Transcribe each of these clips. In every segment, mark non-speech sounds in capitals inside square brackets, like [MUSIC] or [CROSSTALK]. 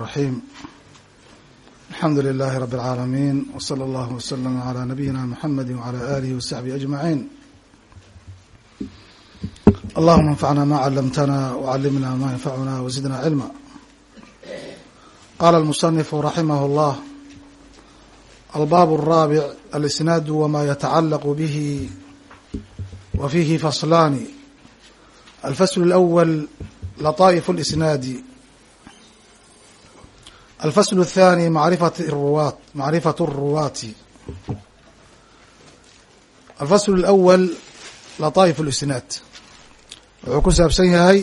الرحيم الحمد لله رب العالمين وصلى الله وسلم على نبينا محمد وعلى آله وصحبه أجمعين اللهم انفعنا ما علمتنا وعلمنا ما ينفعنا وزدنا علما قال المصنف رحمه الله الباب الرابع الإسناد وما يتعلق به وفيه فصلان الفصل الأول لطائف الإسناد الفصل الثاني معرفة الرواة معرفة الرواة الفصل الأول لطائف الإسناد wuxuu ku saabsan yahay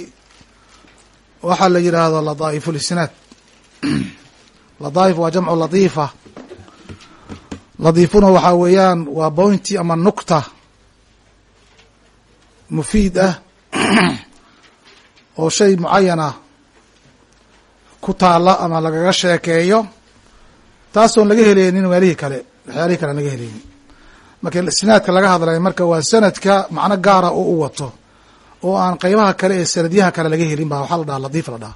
waxaa la yidhaahdo ladaa'ifu lisnaad ladaa'if waa jamcu latiifa ladiifuna waxaa weeyaan waa bointi ama nukta mufiid ah oo shay mucayan ah ku taala ama lagaga sheekeeyo taasoon laga helaynin meelihii kale waxyaalihii kale aan laga helaynin marka isnaadka laga hadlaya marka waa sanadka macno gaara oo u wato oo aan qeybaha kale ee sanadyaha kale laga helin baa waxaa la dhaha ladiif la dhaha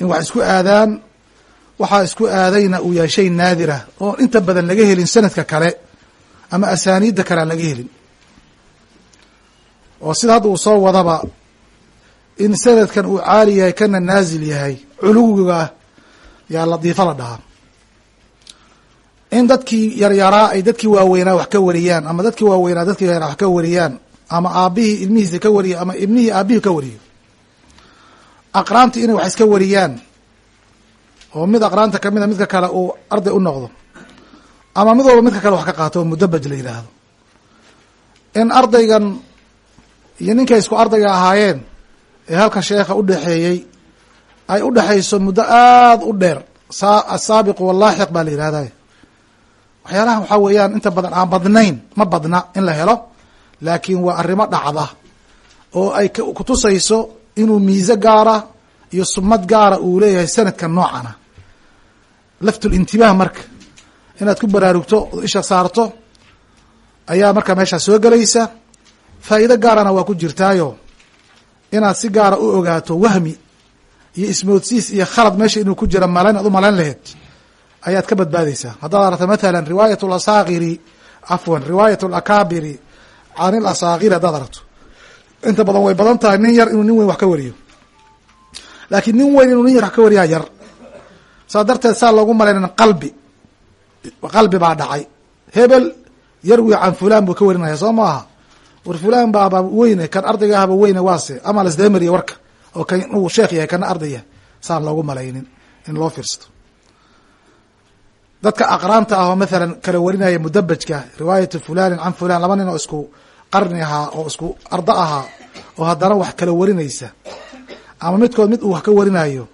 in wax isku aadaan waxaa isku aadayna uu yahay shay naadirah oo inta badan laga helin sanadka kale ama asaaniidda kale aan laga helin. Oo sida hadda uu soo wadaba in sanadkan uu caali yahay kana naazil yahay culuwiga ah yaa ladiifo la dhahaa. In dadkii yaryaraa ay dadkii waaweynaa wax ka wariyaan ama dadkii waaweynaa dadkii yaraa wax ka wariyaan ama aabihii ilmihiisa ka wariyo ama ibnihii aabihii ka wariyo. Aqraantii inay wax iska wariyaan oo mid aqraanta kamida midka kale uu arday u noqdo ama mid walba midka kale wax ka qaato oo mudabaj la yidhaahdo. In ardaygan iyo ninkay isku ardayga ahaayeen ee halka sheekha udhexeeyey ay udhexayso muddo aada u dheer. Asaabiqu wallaaxiq baa la yihahday waxyaalahan waxaa weeyaan inta badan aan badnayn ma badna in la helo laakiin waa arrimo dhacda oo ay kutusayso inuu miise gaara iyo sumad gaara uu leeyahay sanadka noocana. Laftulintibaah marka inaad ku baraarugto oo isha saarto ayaa marka meeshaa soo gelaysa. Faa'iido gaarana waa ku jirtaayo inaad si gaara u ogaato wahmi iyo ismoodsiis iyo khalad meesha inuu ku jiro malayn aad u malayn laheyd ayaad ka badbaadeysaa haddaad aragto mathalan riwaayat alasaakiri cafwan riwaayat alakaabiri can ilasaakiri haddaad aragto. Inta badan way badan tahay nin yar inuu nin weyn wax ka wariyo. Laakiin nin weyn inuu nin yar wax ka wariyaa yar. Saa darteed saa loogu malaynan qalbi. Qalbi baa dhacay. Hebel yarwi can fulan buu ka warinaya soo maaha war fulan baaba weyne kan ardayga ahba weyne waase ama lasdamariya warka oo kan uu sheekh yahay kana arday yahay saan loogu malaynin in loo fiirsato. Dadka aqraanta ah oo mathalan kala warinaya mudabajka riwaayatu fulanin can fulan laba nin oo isku qarni ahaa oo isku ardo ahaa oo haddana wax kala warinaysa ama midkood mid uu wax ka warinayo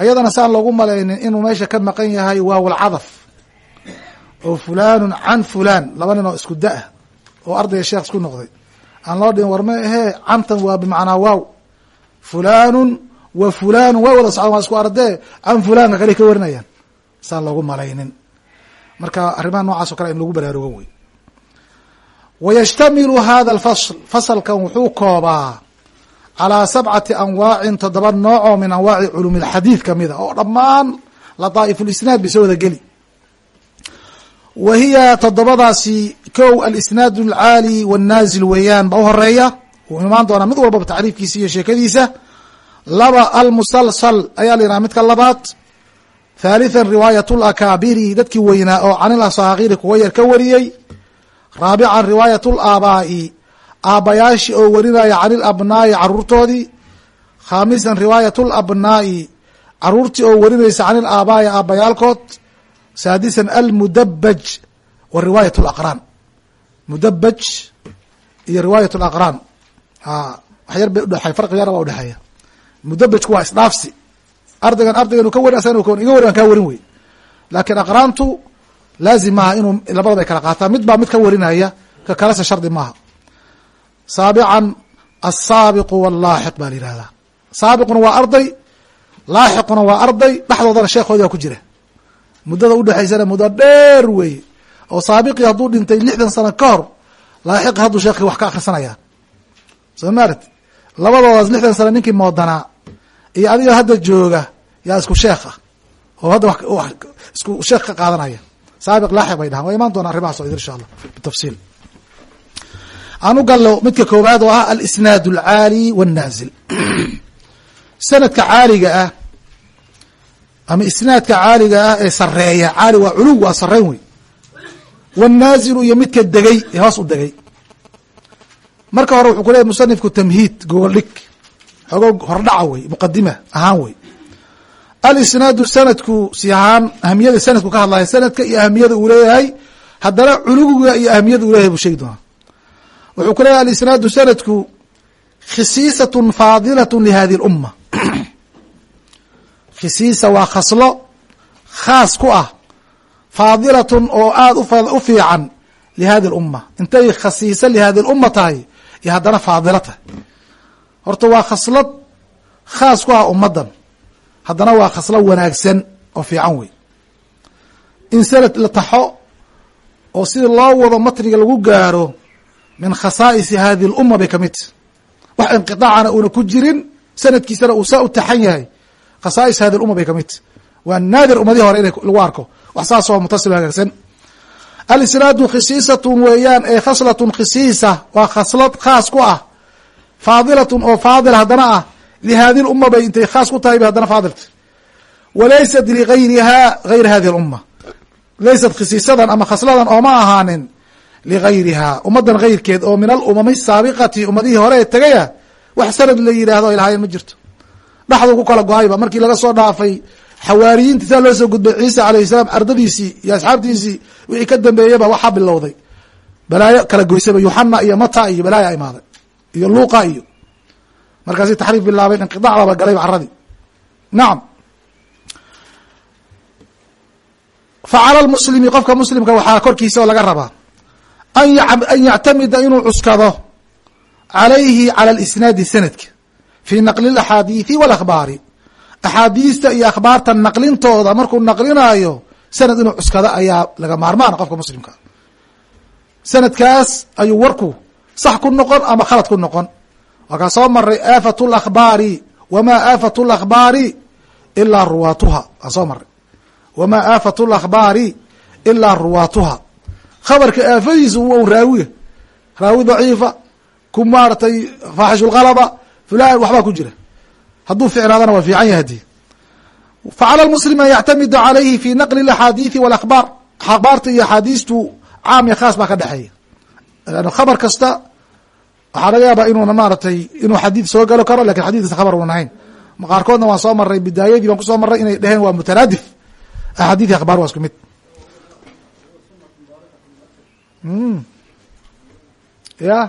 ayadana saan loogu malaynin inuu meesha ka maqan yahay waawlcadaf oo fulanun can fulan laba nin oo isku da'a oo ardayga sheekh isku noqday. Aan loo dhihin war ma ahee cantan waa bimacnaa waaw. Fulanun wa fulanun way wada socdaan waa isku ardee can fulanka kale ka warinayaan. Saan loogu malaynin. Marka arrimaha noocaas o kale in lagu baraarugo wey. Wayashtamilu hada alfasl fasalkan wuxuu koobaa calaa sabcati anwaacin toddoba nooc oo min anwaaci culumi lxadiid kamida oo dhammaan lataa'ifu lisnaad bay soo wada geli wa hiya toddobadaasi kow alisnaad alcaali wاnnaazil weeyaan ba u horreeya wuu imaan doonaa mid walbaba tacriifkiisa iyo sheekadiisa. Laba almusalsal ayaa la yidhaha midka labaad. Thalithan riwaayat lakaabiri dadkii weynaa oo can ilasaakiri kuwa yar ka wariyey. Raabican riwaayat laabaa'i aabbayaashii oo warinaya can ilabnaa'i caruurtoodii. Khaamisan riwaayat labnaa'i caruurtii oo warinaysa can ilaabaa'i aabbayaalkood saadisan almudabaj wa riwaayat alaqraan mudabaj iyo riwaayat alaqraan wax yar bay udhexey farqi yar baa udhexeeya mudabajku waa isdhaafsi. Ardaygan ardaygan ka warin asagana iga warin aan kaa warin wey laakiin aqraantu laazim maaha inuu labadaba ay kala qaataan mid baa mid ka warinaya ka kalese shardi maaha. Saabican asaabiqu wallaaxiq baa la yihahdaa saabiquna waa arday laaxiquna waa arday dhexdoodana sheekhoodi baa ku jira muddada udhexaysana muddo dheer weeye oo saabiqii hadduu dhintay lixdan sano ka hor laaxiqi hadduu sheekhi wax ka akrisanaya soo maarat labadoodaas lixdan sano ninkii moodanaa iyo adiga hadda jooga yaa isku sheekh ah oo hadda isku sheekh ka qaadanaya. Saabiq laaxiq bay dhahan waa imaan doona arrimahaas oo insha allah bitafsiil. Aan u gallo midka koowaad oo ah alisnaad alcaali wاnnaazil [CLEARS THROAT] sanadka caaliga ah ama isnaadka caaliga ah ee sareeya caali waa culuw waa sareyn wey wاnnaazilu iyo midka degay ee hoos u degay. Marka hore wuxuu ku musanifku tamhiid gogoldhig xoogo hordhaca wey muqadima ahaan wey. Alisnaadu sanadku si ahaan ahamiyada sanadku ka hadlaya sanadka iyo ahamiyada uu leeyahay haddana culuwiga iyo ahamiyada uu leeyahay buu sheegi doonaa. Wuxuu ku leeyahay alisnaadu sanadku khisiisatun faadilatun lihadi اlumma khisiisa waa khaslo khaas ku ah faadilatun oo aada u fiican lihadi اlumma intay khasiisa lihadi اlumma tahay iyo haddana faadilo tahay horta waa khaslad khaas ku ah ummaddan haddana waa khaslo wanaagsan oo fiican wey in sanad la taxo oo sida loo wado matniga lagu gaaro min khasaa'isi hadi اlumma bay kamid tahy wax inqiطaacana uuna ku jirin sanadkiisana uu saa u taxan yahay khasaa'is hadi lumma bay ka mid tahy waa naadir ummadihi hore in lagu arko. Wax saas oo mutasil hagaagsan alisnaadu khisiisatun weeyaan ee khaslatun khisiisa waa khaslad khaas ku ah. Faadilatun oo faadil haddana ah. Lihadi lumma bay intay khaas ku tahay bay haddana faadilta walaysat ligayrihaa gayr hadi lumma laysat khisiisadan ama khasladan ooma ahaanin ligayrihaa ummadan gayrkeed oo min alumami saabiqati ummadihii hore ee tegaya wax sanad la yidhaahdo ay lahaayeen ma jirto dhaxdu ku kala go'ayba markii laga soo dhaafay xawaariyiinti saa loo soo gudbay ciisa alayh salaam ardadiisii iyo asxaabtiisii wixii ka dambeeyaba waxaa bilowday balaayo kala goysaba yuxana iyo mata iyo balaaya imaaday iyo luuqa iyo markaasi taxriif bilaabeen inqiطaacdaba galayba caradii nacam facala lmuslimi qofka muslimka waxaa korkiisa oo laga rabaa an yactamida inuu cuskado calayhi cala lisnaadi sanadka fii naqli اlaxaadiiثi wاlakhbaari axaadiista iyo akhbaarta naqlintooda markuu naqlinaayo sanad inuu cuskado ayaa laga maarmaana qofka muslimka sanadkaas ayuu warku sax ku noqon ama khalad ku noqon waa kaa soo maray aafat اlakhbaari wama aafat اlakhbaari ilaa ruwaatuha waan soo maray wama aafat اlakhbaari ilaa ruwaatuha khabarka aafadiisa u raawiya raawi daciifa ku maaratay faaxishulkalaba fulan waxbaa ku jira hadduu ficnaadana waa fiican yahay hadii facala lmuslim an yactamida calayhi fi naqli اlaxaadiiثi wاlakhbaar akhbaarta iyo axaadiistu caam iyo khaas baa ka dhexeeya an khabar kasta waxaa laga yaabaa inuuna maaratay inuu xadiid soo galo karo lakin xadidkiisa khabar unan ahayn qaarkoodna waan soo maray bidaayadii baan kusoo maray inay dheheen waa mutaraadif axaadiثi akhbar waa isku mid ya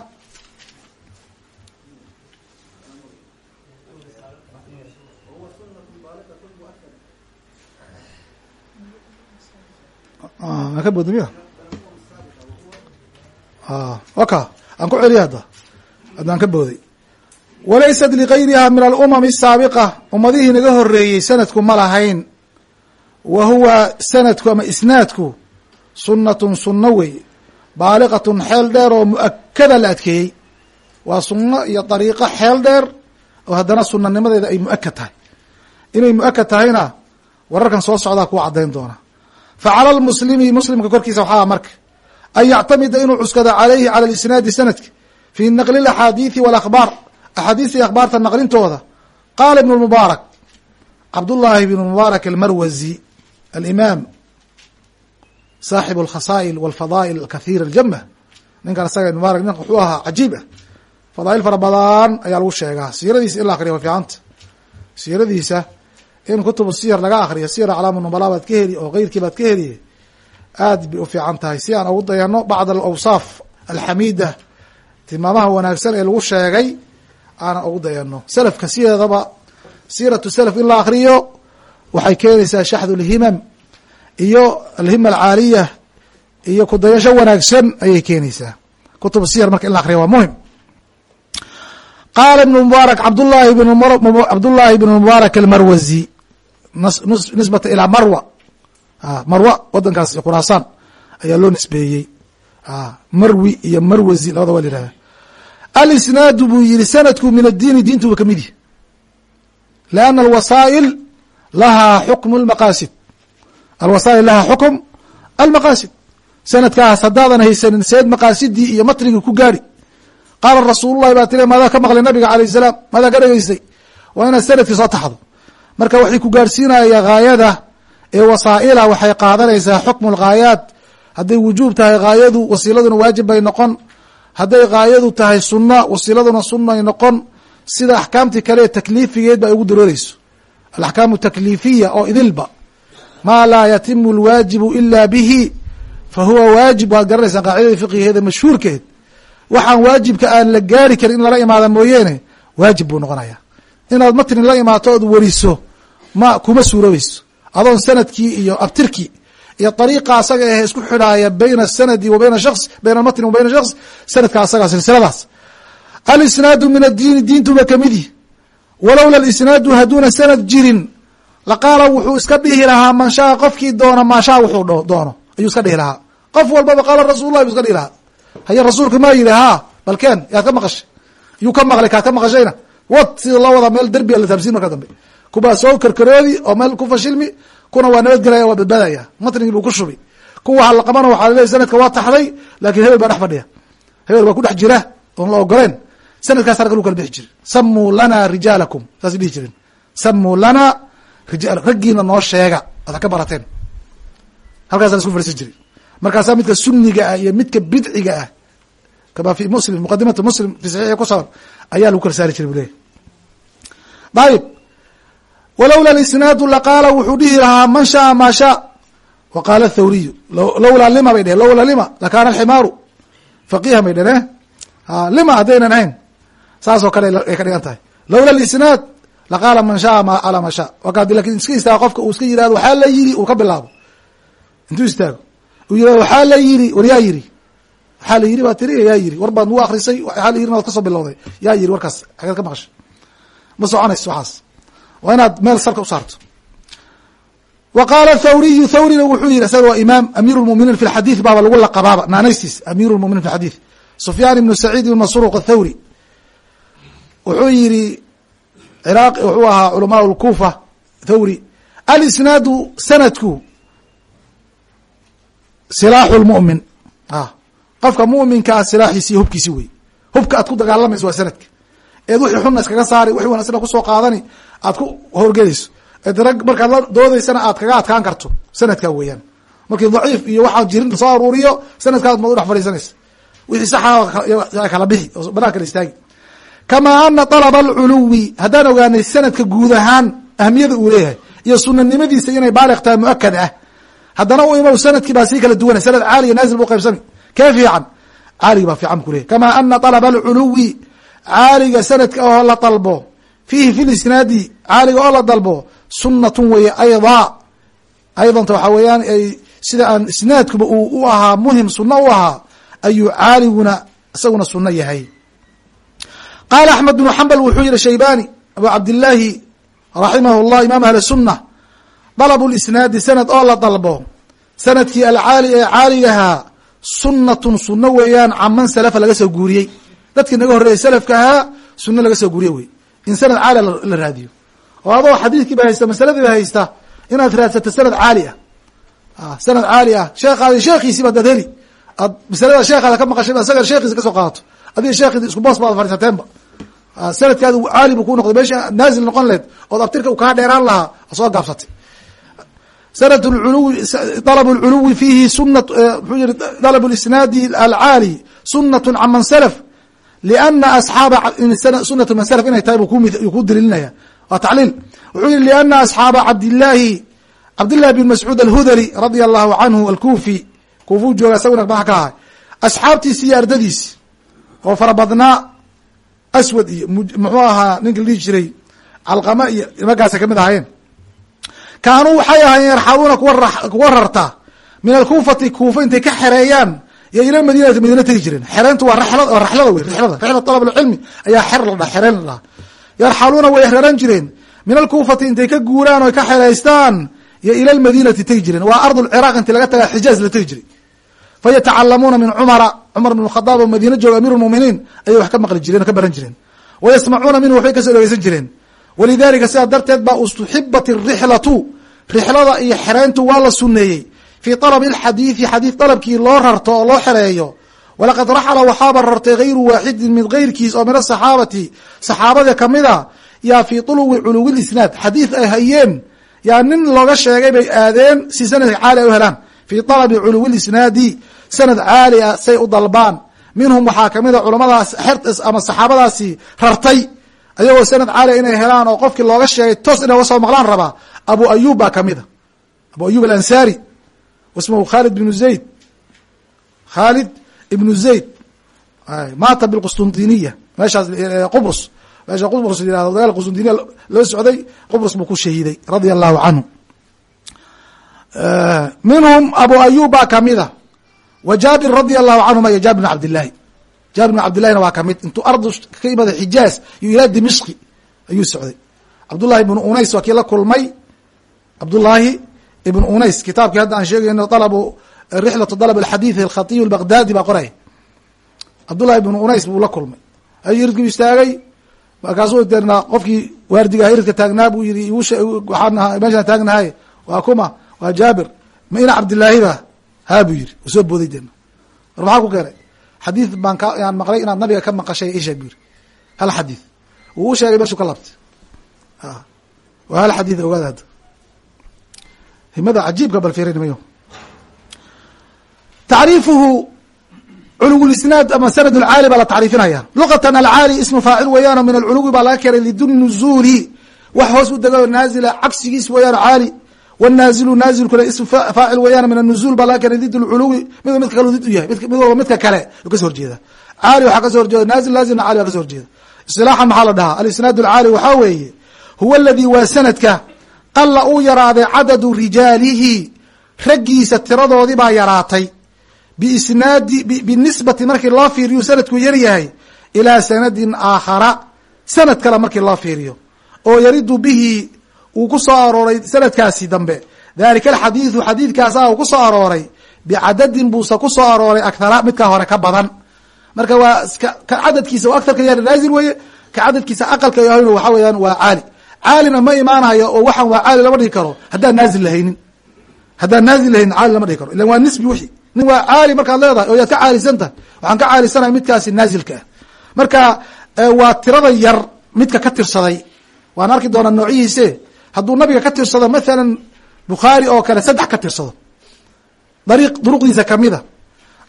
maa ka boodna miya waka aan ku celiya hadda. Haddaan ka booday walaysat ligayriha min alumami الsaabiqa ummadihii naga horeeyey sanadku ma lahayn. Wa huwa sanadku ama isnaadku sunatun sunno wey. Baaliqatun xeel dheer oo mu'akada la adkeeyey. Waa sunno iyo dariiqo xeel dheer oo haddana sunanimadeeda ay mu'akad tahay. Inay mu'akad tahayna wararkan soo socdaa kuwa caddayn doona facala muslimi muslimka korkiisa waxaa marka an yactamida inuu cuskado calayhi cala isnaadi sanadka fii naqli axaadiidi walakhbaar axaadiista iyo akhbaarta naqlintooda qaala ibn mubaarak cabdullaahi ibn mubaarak almarwazi alimaam saaxibu alkhasaa'il walfadaa'il alkathiira aljama ninkan isaga ibn mubarak ninka wuxuu ahaa cajiib ah fadaa'il fara badan ayaa lagu sheegaa siiradiisa in la akriya way fiicanta siiradiisa in kutubu siyar laga akriyo siyar aclaamu nubala baad ka heli oo keyrkii baad ka heliye aad bay u fiican tahay. Si aan ugu dayano bacd alawsaaf alxamiida tilmaamaha wanaagsan ee lagu sheegay aanan ugu dayano. Selafka sideedaba siiratu selaf in la akriyo waxay keenaysaa shaxdu lhimam iyo alhima alcaaliya iyo kudayasho wanaagsan ayay keenaysaa. Kutub siyar marka in la akriya waa muhiim. Qaala ibn mubaarak cabdullahi bn cabdullaahi ibn mubaarak almarwazi nisbata ilaa marwa. Marwa wadankaas khuraasaan ayaa loo nisbeeyey. Marwi iyo marwazi labada waa la yihahda alisnaadu buu yihi sanadku min addiini diintu wa ka mid yihi lianna alwasaa'il lahaa xukmu lmaqaasid alwasaa'il lahaa xukm almaqaasid. Sanadkaas haddaadan haysanin seed maqaasidii iyo matnigii ku gaari. Qaala rasuululahi baa tiri maadaa ka maqlay nabiga alayh salaam? Maadaa ka dhegeystay waa inaad sannadkii soo taxdo marka waxay ku gaarsiinaya haayada ee wasaa'ila waxay qaadanaysaa xukmu lghaayaat hadday wujuub tahay haayadu wasiiladuna waajib bay noqon. Hadday haayadu tahay sunna wasiiladuna sunay noqon. Sida axkaamtii kale takliifigeed ba ay ugu darooreyso alaxkaamu takliifiya oo idilba. Maa laa yatimu lwaajibu ila bihi. Fa huwa waajib waad garanaysaan qaacidada fiqigeeda mashhuurkeed. Waxaan waajibka aan la gaari karin in lala imaada mooyeene waajib buu noqonaya inaad matni la imaato ood weriso ma kuma suuroobayso adoon sannadkii iyo abtirkii iyo ariiqa asaga ahe isku xidhaaya bayna asanadi wa bayna shaks bayna almatni wa bayna shaks sanadka asaga silsiladaas. Alisnaadu min addiini diintuba kamidyi walowla alisnaadu hadduuna sanad jirin. Laqaala wuxuu iska dhihi lahaa man shaa qofkii doona maashaa wuxuu doono. Ayuu iska dhihi lahaa. Qof walbaba qaala rasuulullahi buu iska dhihi lahaa. Haye rasuulka maa yidhi haa balkeen yaad ka maqashay? Yuu ka maqlay kaad ka maqashayna. Wad sida loo wadaa meel derbiga la taabsiin marka dambe kubaa soo karkaroodi oo meel ku fashilmi kuna waa nabadgelaya waa badbaadaya. Matnigii buu ku shubi. Kuwa hala qabana waxaa laleeyahy sanadka waa taxday laakin hebel baa dhex fadhiya. Hebel baa ku dhex jira oon la ogoleen. Sanadkaas ragga lu kala bixi jiri samuu lana rijaalakum. Saasay dhihi jireen samuu lana rijaal raggiina noo sheega. Ad ka barateen. Halkaasa la isku fariisan jiri markaasaa midka suniga ah iyo midka bidciga ah kama fi muslim muqadimatu muslim fi saxiixi ku saban ayaa lagu kala saari jiray bu leyahy ayib walowla isnaadu laqaala wuxuu dhihi lahaa man shaaa maa shaa wa qaala thawriyu lowlaa lima bay dheheen lowlaa lima lakaana alximaaru faqiha bay dheheen lima haddaynan ahayn saasoo kale ay ka dhigan tahay lowla isnaad laqaala man shaa alaa maa shaa wakaadi laakiin iska istaago qofka uu iska yihahdo waxaa la yiri uu ka bilaabo intuu istaago uu yihahdo waxaa la yiri war yaa yiri waxaa la yiri baa tiri yaa yiri war baad nagu akrisay ma waa inaad meel salka u saarto. Wa qaala thawriyu thawrina wuxuu yihi isaga waa imaam amiir lmuminiin fi lxadiid baaba lagu laqabaaba. Naanaystiis amiir lmuminiin fi xadiid sufyaan ibnu saciid ibn masruuq athawri wuxuu yihi ciraaq wuxuu ahaa culamaa lkuufa thawri alisnaadu sanadku silaaxu lmu'min qofka mu'minkaa silaaxiisi iyo hubkiisi wey hubka aad ku dagaalamayso waa sanadka eed wixii xunna iskaga saari wixii wanagsana ku soo qaadani aad ku horgelayso eed rag markaad la doodaysana aad kaga adkaan karto sanadkaa weeyaan. Markii daciif iyo waxaa jirin la soo aruuriyo sanadkaad maad udhex fadhiisanaysa wixii saxa kala bixi oo banaan istaagi. Kamaa ana alaba alculuwi haddaan ogaanay sanadka guud ahaan ahmiyada uu leeyahay iyo sunanimadiisa inay baaliq tahay muakad ah haddana u imow sannadkii baa sii kala duwanay sanad caaliya naazil buu qaybsami. Kee fiican? Caaligi baa fiican bu leyahy kamaa ana alaba alculuwi caaliga sanadka oo la dalbo fiihi fi lisnaadi caaliga oo la dalbo sunatun weye ayda. Aydanta waxaa weeyaan sida aan isnaadkuba uu u ahaa muhiim sunno u ahaa ayuu caaliguna isaguna sunno yahay. Qaala axmed bnu xambal wuxuu yihi shaybani abu cabdillaahi raximah llah imaam ahli sunna dalabu lisnaadi sanad oo la dalbo sannadkii alcaali ee caaligahaa sunatun sunno weeyaan caman salafa laga soo guuriyey dadkii naga horreeyay salafka ahaa sunno laga soo guuriye wey. In sanad caali la raadiyo. Oo adoo xadiidkiiba haysta masaladiiba haysta inaad raadsato sanad caali ah. Sanad caali ah. Sheekhaadi sheekhiisiba adaad heli. Aad masalada sheekhaada ka maqashay isaga sheekhiisa ka soo qaadato adiga sheekhi isku boos baad fadhiisateenba sanadkaadi caali buu ku noqday. Meesha naazil noqon lehed ood abtirka uu kaa dheeraan lahaa soo gaabsatay. Sanad lculuwi dalab lculuwi fiihi suna muxuu yihi dalab lisnaadi alcaali sunatu caman salaf asxaaba sunatu man salaf inay tahay buu ku daliilinaya waa tacliil wuxuu yihi liana asxaaba cabdillaahi cabdillahi bin mascuud alhudali radia allahu canhu alkufi kuufuu jooga isaguna madax ka ahay asxaabtiisi iyo ardadiisi oo fara badnaa aswad iyo muxuu ahaa ninka dhihi jiray calqama iyo nimagaasa ka mid ahaayeen kaanuu waxay ahaayeen yarxaluuna kuwa rarta min alkuufati kuufa intay ka xereeyaan iyo ila madinati madiina tegi jireen xereyntu waa raxlada wey rixlada rixla talab alcilmi ayaa xer la dhaha xereen la dhaha yarxaluuna way raran jireen. Min alkuufati intay ka guuraan oy ka xereystaan iyo ila lmadinati tegi jireen waa ard lciraaq inti laga taga xijaaz la tegi jiray. Fayatacalamuuna min cumara cumar bn khadaab oo madiina jooga amiir lmuminiin ayay wax ka maqli jireen o ka baran jireen. Wayasmacuuna minhu waxbay ka soo dhegeysan jireen. Walidalika sidaa darteed baa ustuxibat irixlatu rixlada iyo xereyntu waa la suneeyey fii طalabi اlxadiidi xadiid dalabkii loo rarto oo loo xereeyo walaqad raxla waxaaba rartay gayru waaxidin mid gayrkiis oo min asaxaabati saxaabada kamida yaa fii طuluwi culuwi lisnaad xadiid ay hayeen yaa nin looga sheegay bay aadeen si sanad caali ay u helaan fii طalabi culuwi lisnaadi sanad caali ah say u dalbaan minhum waxaa kamida culamadaas xertas ama saxaabadaasi rartay ayagoo sanad caali inay helaan oo qofkii looga sheegay toos inay uga soo maqlaan rabaa abu ayub baa kamida abu ayub alansari wasmahu khalid bnu zayd khalid ibnu zayd maata bilqustundiniya meeshaas qubrus meesha qubrus yihahdo dagaal qustundiniya loo socday qubrus buu ku shahiiday radia allahu canhu minhum abu ayub baa kamida wa jaabir radia allahu canhuma iyo jaabir bn cabdillahi jaabir bn cabdillahina waa ka mid intuu ardu ka imada xijaaz iyo ilaa dimishqi ayuu socday cabdullahi ibnu unays waa kii la kulmay cabdullaahi ibnu unays kitaabkii hadda aan sheegayno dalabu rixlatu dalab alxadiidi alkhatiyu albaghdadi baa qoraya cabdullahi ibnu unays buu la kulmay. Ayuu iridku istaagay. Markaasuu deerna qofkii waardigaha iridka taagnaa buu yidhi waxaan meeshaan taagnahay? Waa kuma waa jaabir. Ma ina cabdillaahiba haa buu yidhi. U soo booday deerna war maxaa ku keenay? Xadiid baan ka yaan maqlay inaad nabiga ka maqashay isheeg buu yidhi. Hal xadiid wuu u sheegay meeshuu ka himada cajiibka bal fiirinimayo tacriifuhu culuwulisnaad ama sanad lcaali baa la tacriifinaya luqatan alcaali ismu faacil weeyaano min alculuwi baa laga keenay lidun nuzuuli. Wax hoos u dego naazila cagsigiis weeyaan caali. Wnaazilu naazilkuna ismu faacil weeyaan min anuzuul baa laga keenay did mid midka kale did u yahay. Mid midka kale u ka soo horjeeda. Caali waxaa ka soo horjeeda naazil naazilna cali baa ka soo horjeeda. Isilaaxan maxaa la dhahaa? Alisnaad alcaali waxaa weeye huwa aladii waa sanadka qalla uu yaraaday cadadu rijaalihi raggiisa tiradoodii baa yaraatay. Biisnaadi binisbati markii loo fiiriyo sanadku yar yahay ilaa sanadin aakhara sanad kale markii loo fiiriyo. Oo yaridu bihi uu ku soo arooray sanadkaasi dambe. Dalika alxadiidu xadiidkaasa uu ku soo arooray bicadadin buuse ku soo arooray akhara midkaa hore ka badan. Marka waa ka cadadkiisa aktharka yar naazil weeye ka cadadkiisa aqalka yahayna waxa weeyaan waa caali caalina ma imaanayo oo waxaan waa caali lama dhihi karo haddaan naazil lahaynin. Haddaan naazil lahaynin caali lama dhihi karo. Ilan waa nisbi wixi. Nin waa caali markaad leedahay oo yaad ka caalisan tahay waxaan ka caalisanahay midkaasi naazilka ah. Marka waa tirada yar midka ka tirsaday. Waan arki doonaa noocyihiise hadduu nabiga ka tirsado mathalan bukhaari oo kale saddex ka tirsado. Dariiq duruqdiisa kamida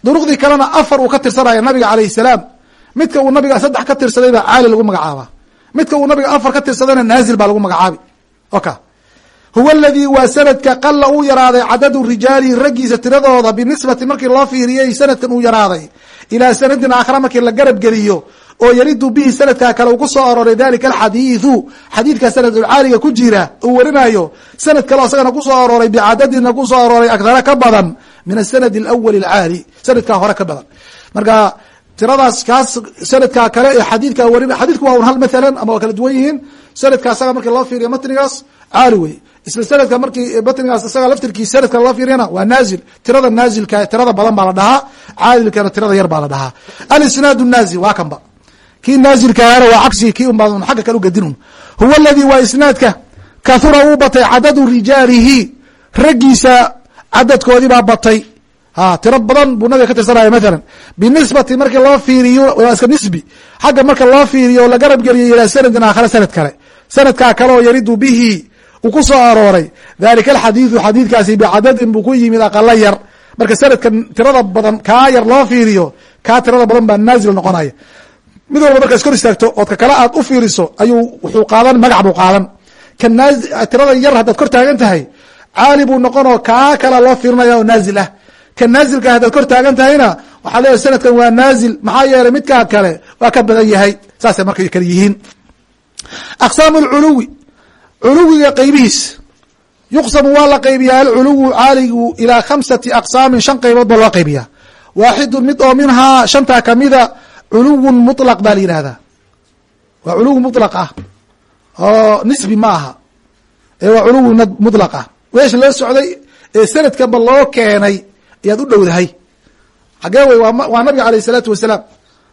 duruqdii kalena afar uu ka tirsanaya nabiga calayhi salaam. Midka uu nabiga saddex ka tirsaday baa caali lagu magacaabaa midka uu nabiga afar ka tirsadayna naazil baa lagu magacaabi. Oka huwa aladii waa sanadka qalla uu yaraaday cadadu rijaalihi raggiisa tiradooda binisbati markii loo fiiriyey sanadkan uu yaraaday ilaa sanadin aakhara markii la garab geliyo oo yaridu bihi sanadkaa kale uu ku soo arooray dalika alxadiidu xadiidka sanadulcaaliga ku jira uu warinayo sanad kale isagana ku soo arooray bicadadina ku soo arooray akhara ka badan min asanad alawali alcaali sanadkaa hore ka badan. Marka tiradaas kaas sanadkaa kale ee xadiidkaa warin xadidku waa un hal mathalan ama waa kala duwan yihiin. Sanadka asaga markii loo fiiriyo matnigaas caali wey isla sanadka markii matnigaas isaga laftirkiisa sanadka loo fiiriyana waa naazil. Tirada naazilka tirada badan baa la dhahaa caadilkana tirada yar baa la dhahaa. Alisnaad naazil waa kanba kii naazilkaana waa cagsi kii unbaa xagga kale ugadinun huwa aladii waa isnaadka. Kahura uu batay cadadu rijaalihi. Raggiisa cadadkoodii baa batay tiro badan buu nabiga ka tirsanaya mathalan. Binisbati markii loo fiiriyo waa iska nisbi. Xagga marka loo fiiriyo o la garab geliyo ilaa sanadin aakhare sanad kale. Sanadkaa kale oo yaridu bihi uu ku soo arooray. Dalika alxadiidu xadiidkaasi bicadadin buu ku yimid aqala yar. Marka sanadkan tirada badan kaa yar loo fiiriyo kaa tirada badan baa naazil noqonaya. Mid walba markaa iskor istaagto ood ka kale aad u fiiriso ayuu wuxuu qaadan magac buu qaadan. Ka tirada yar haddaad kor taagan tahay caali buu noqonoo kaa kala loo fiirinaya oo naazil ah kan naazilka hadaad kor taagan tahayna waxaa leeyahay sanadkan waa naazil maxaa yeelay midkaa kale waa ka badan yahay saasay markay kale yihiin. Aqsaamu lculuwi culuwiga qaybihiis yuqsamu waa la qaybiyaa alculuwu caaligu ilaa khamsati aqsaamin shan qaybood baa loo qaybiyaa. Waaxidun mid oo minhaa shantaa kamida culuwun mulaq baa la yidhahdaa waa culuwi mulaq ah oo nisbi ma aha ee waa culuwi mulaq ah. Weesh loo socday ee sanadkanba loo keenay ayaad u dhowdahay. Xagee wey waa nabiga alayh الsalaatu wasalaam.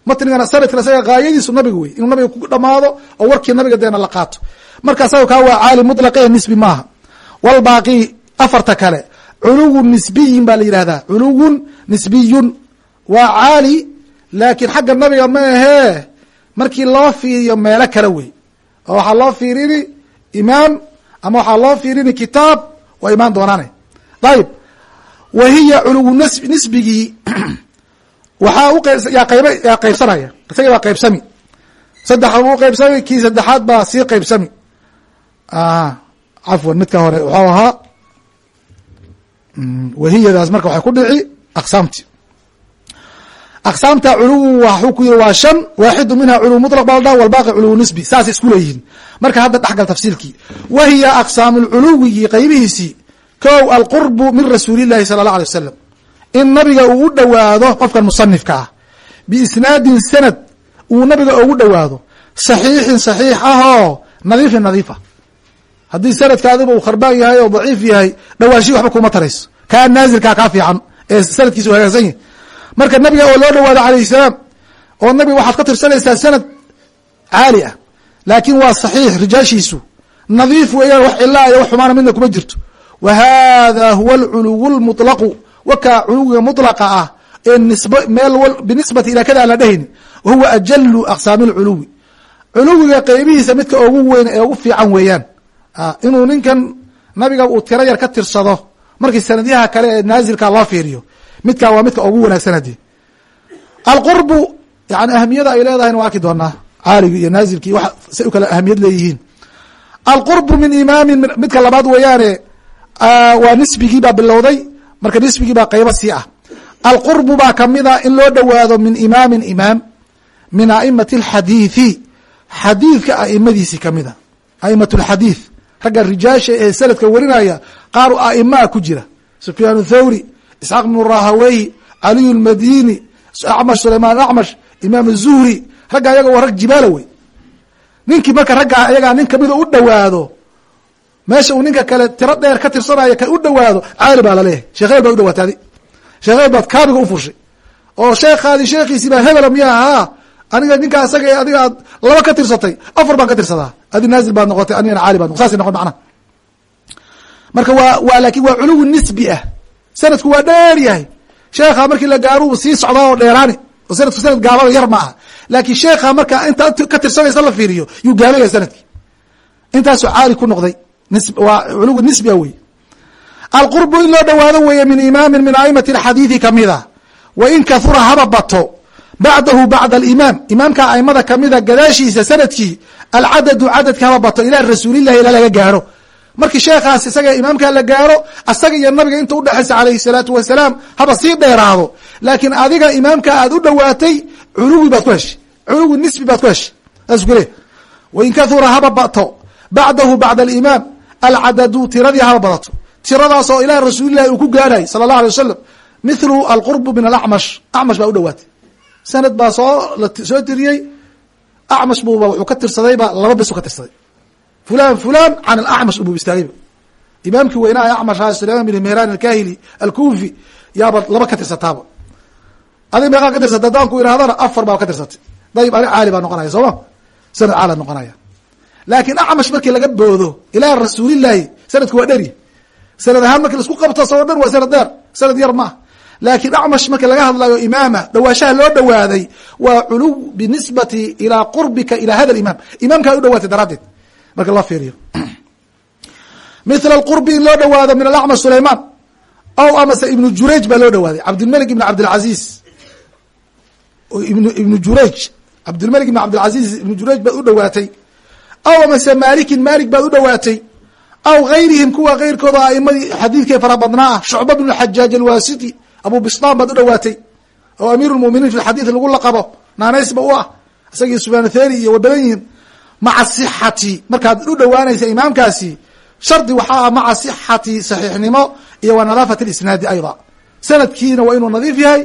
Matnigana sanadkan isaga gaayadiisu nabiga wey inuu nabiga ku dhamaado oo warkii nabiga deena la qaato. Marka asaga kaa waa caali mutlaqe nisbi maaha. Walbaaqi afarta kale. Culuwun nisbiyin baa la yidhahdaa culuwun nisbiyun. Waa caali laakiin xagga nabiga ma ahee markii loo fiiriyo meelo kale wey. Oo waxaa loo fiirini imaam ama waxaa loo fiirini kitaab waa imaan doonaane. Ayib wa hiya culuwu nisbigii [CLEARS THROAT] waxaa uyaa qayb yaa qaybsanaya. Isaga baa qaybsami. Saddex u qaybsami kii saddexaad baa sii qaybsami. Cafwan midka hore wuxuu ahaa wahiyadaas marka waxay ku dhici aqsaamti aqsaamta culuw waxuu ku yiri waa shan waaxidu minha culuw mutlaq baa la walbaaqi culuw nisbi. Saasay isku leeyihiin. Marka hadda dhexgal tafsiilkii. Wa hiya aqsaamu lculuwigii qaybihiisii kow alqurbu min rasuuli llahi sala allah alay wasalam in nabiga uu u dhowaado qofkan musanifka ah. Biisnaadin sanad uu nabiga ugu dhowaado. Saxiixin saxiix ahoo nadiifin nadiifa haddii sanadkaadiba uu kharbaan yahay oo daciif yahay dhawaanshihi waxba kuma tarayso. Kaa naazilkaa kaa fiican ee sanadkiisu hagaagsan yahy marka nabiga oo loo dhawaado calayh salaam oo nabiga waxaad ka tirsanaysaa sanad caali ah laakiin waa saxiix rijaashiisu. Nadiif weeyaan wax cilaa iyo wax xumaana midna kuma jirto whada huwa alculuw lmuطlaqu wakaa culuwiga muطlaqa ah ee nisb meel binisbati ilaa kada la dhehayni wahuwa ajalu aqsaami lculuwi culuwiga qeybihiisa midka ugu weyn ee ugu fiican weeyaan inuu ninkan nabiga uu tiro yar ka tirsado markii sanadyaha kale ee naazilka loo fiiriyo midkaa waa midka ugu wanaagsan haddii alqurbu yani ahamiyada ay leedahayna waa arki doonaa caaligii iyo naazilkii say u kale ahamiyad leeyihiin alqurbu min imaamin midka labaad weeyaane waa nisbigii baa bilowday marka nisbigii baa qaybo sii ah. Alqurbu baa kamida in loo dhowaado min imaamin imaam min aimati alxadiithi xadiidka aimadiisii kamida aimat lxadiith ragga rijaasha ee sanadka warinaya qaar aimaa ku jira. Sufyaan thawri isxaaq bnu rahawey caliy lmadini acmash sulaymaan acmash imaam zuhri ragga ayaga waa rag jibaala wey. Ninkii marka ragga ayagaa nin kamida u dhowaado meesha uu ninka kale tiro dheer ka tirsanayo ka u dhowaado caali baa la leeyahay sheekh baa u dhawaatay adi. Sheekh baad kaabiga u fushay oo sheekhaadi sheekhiisii baa hebela miya ahaa aniga ninkaa isaga adiga aad laba ka tirsatay afar baan ka tirsadaa. Adi naazil baad noqotay anigana caali bad saasay noqon macnaha. Marka waa waa laakin waa culuwi nisbi ah. Sanadku waa dheer yahay. Sheekha markii la gaaruu sii socdaa oo dheeraani sanadku sanad gaabada yar ma aha. Laakiin sheekha marka inta ka tirsanaysa la fiiriyo yuu gaabaya sannadkii. Intaasuu caali ku noqday waa culuwi nisbi ah wey. Alqurbu in loo dhowaado weeye min imaamin min aimati alxadiidi kamida wa in kahura haba bato. Bacdahu bacda alimaam. Imaamka aimada kamida gadaashiisa sannadkii alcadadu cadadka haba bato ilaa rasuulillahi ilaa laga gaaro. Markii sheekhaas isaga imaamka la gaaro asaga iyo nabiga inta udhexaysa calayhi salaatu wasalaam haba sii dheeraado. Laakiin adiga imaamka aad u dhowaatay culuwi baad ku heshay. Culuwi nisbi baad ku heshay. Saas kule wain kahura haba bato. Bacdahu bacda alimaam alcadadu tiradii haba badato. Tiradaas oo ilaah rasuulillahi uu ku gaarhay sala allah alay wasalam mithlu alqurbu min alacmash. Acmash baa u dhowaatay sanad baa soo soo tiriyey. Acmash buuba wuxuu ka tirsadayba laba besu ka tirsaday. Fulan fulan can alacmash buu istaagayba imaamkii weynaa ee acmash aha sulayman bin mehran alkahili alkufi yaaba laba ka tirsataaba adig meeqaa ka tirsatay haddaan ku afar baa ka tirsatay dayib ani caali baa noqonaya sooma sanad caala noqonaya laakiin acmash markii laga boodo ilaa rasuulillahi sanadku waa dherya sanad ahaan marki la isku qabto sao dhan waa sanad dheer sanad yar maaha laakiin acmash marki laga hadlayo imaama dhawaashaha loo dhowaaday waa culuw binisbati ilaa qurbika ilaa hada imaam. Imaamkaa u dhawaatay daraaddeed marka loo fiiriyo. [CLEARS THROAT] Mithla alqurbi in loo dhowaado min alacmash sulayman aw amase ibnu jurayj baa loo dhowaaday cabdilmalik ibn cabdilcaziz ibn ibnu jurayj cabdilmalik ibn cabdilcaziz ibnu jurayj baad u dhowaatay aw amase malikin malik baad u dhowaatay aw gayrihim kuwa keyrkooda aimadii xadiidkee fara badnaa ah shucba bn xajaaj alwasiti abu bistaan baad u dhowaatay oo amiir lmuminiin fi xadiid lagu laqabo naanaysba u ah isagii sufyaan theri iyo way badan yihiin. Maca sixati markaad u dhowaanaysa imaamkaasi shardi waxaa ah maca sixati saxiixnimo iyo wa nadaafat lisnaadi ayda. Sanadkiina waa inuu nadiif yahay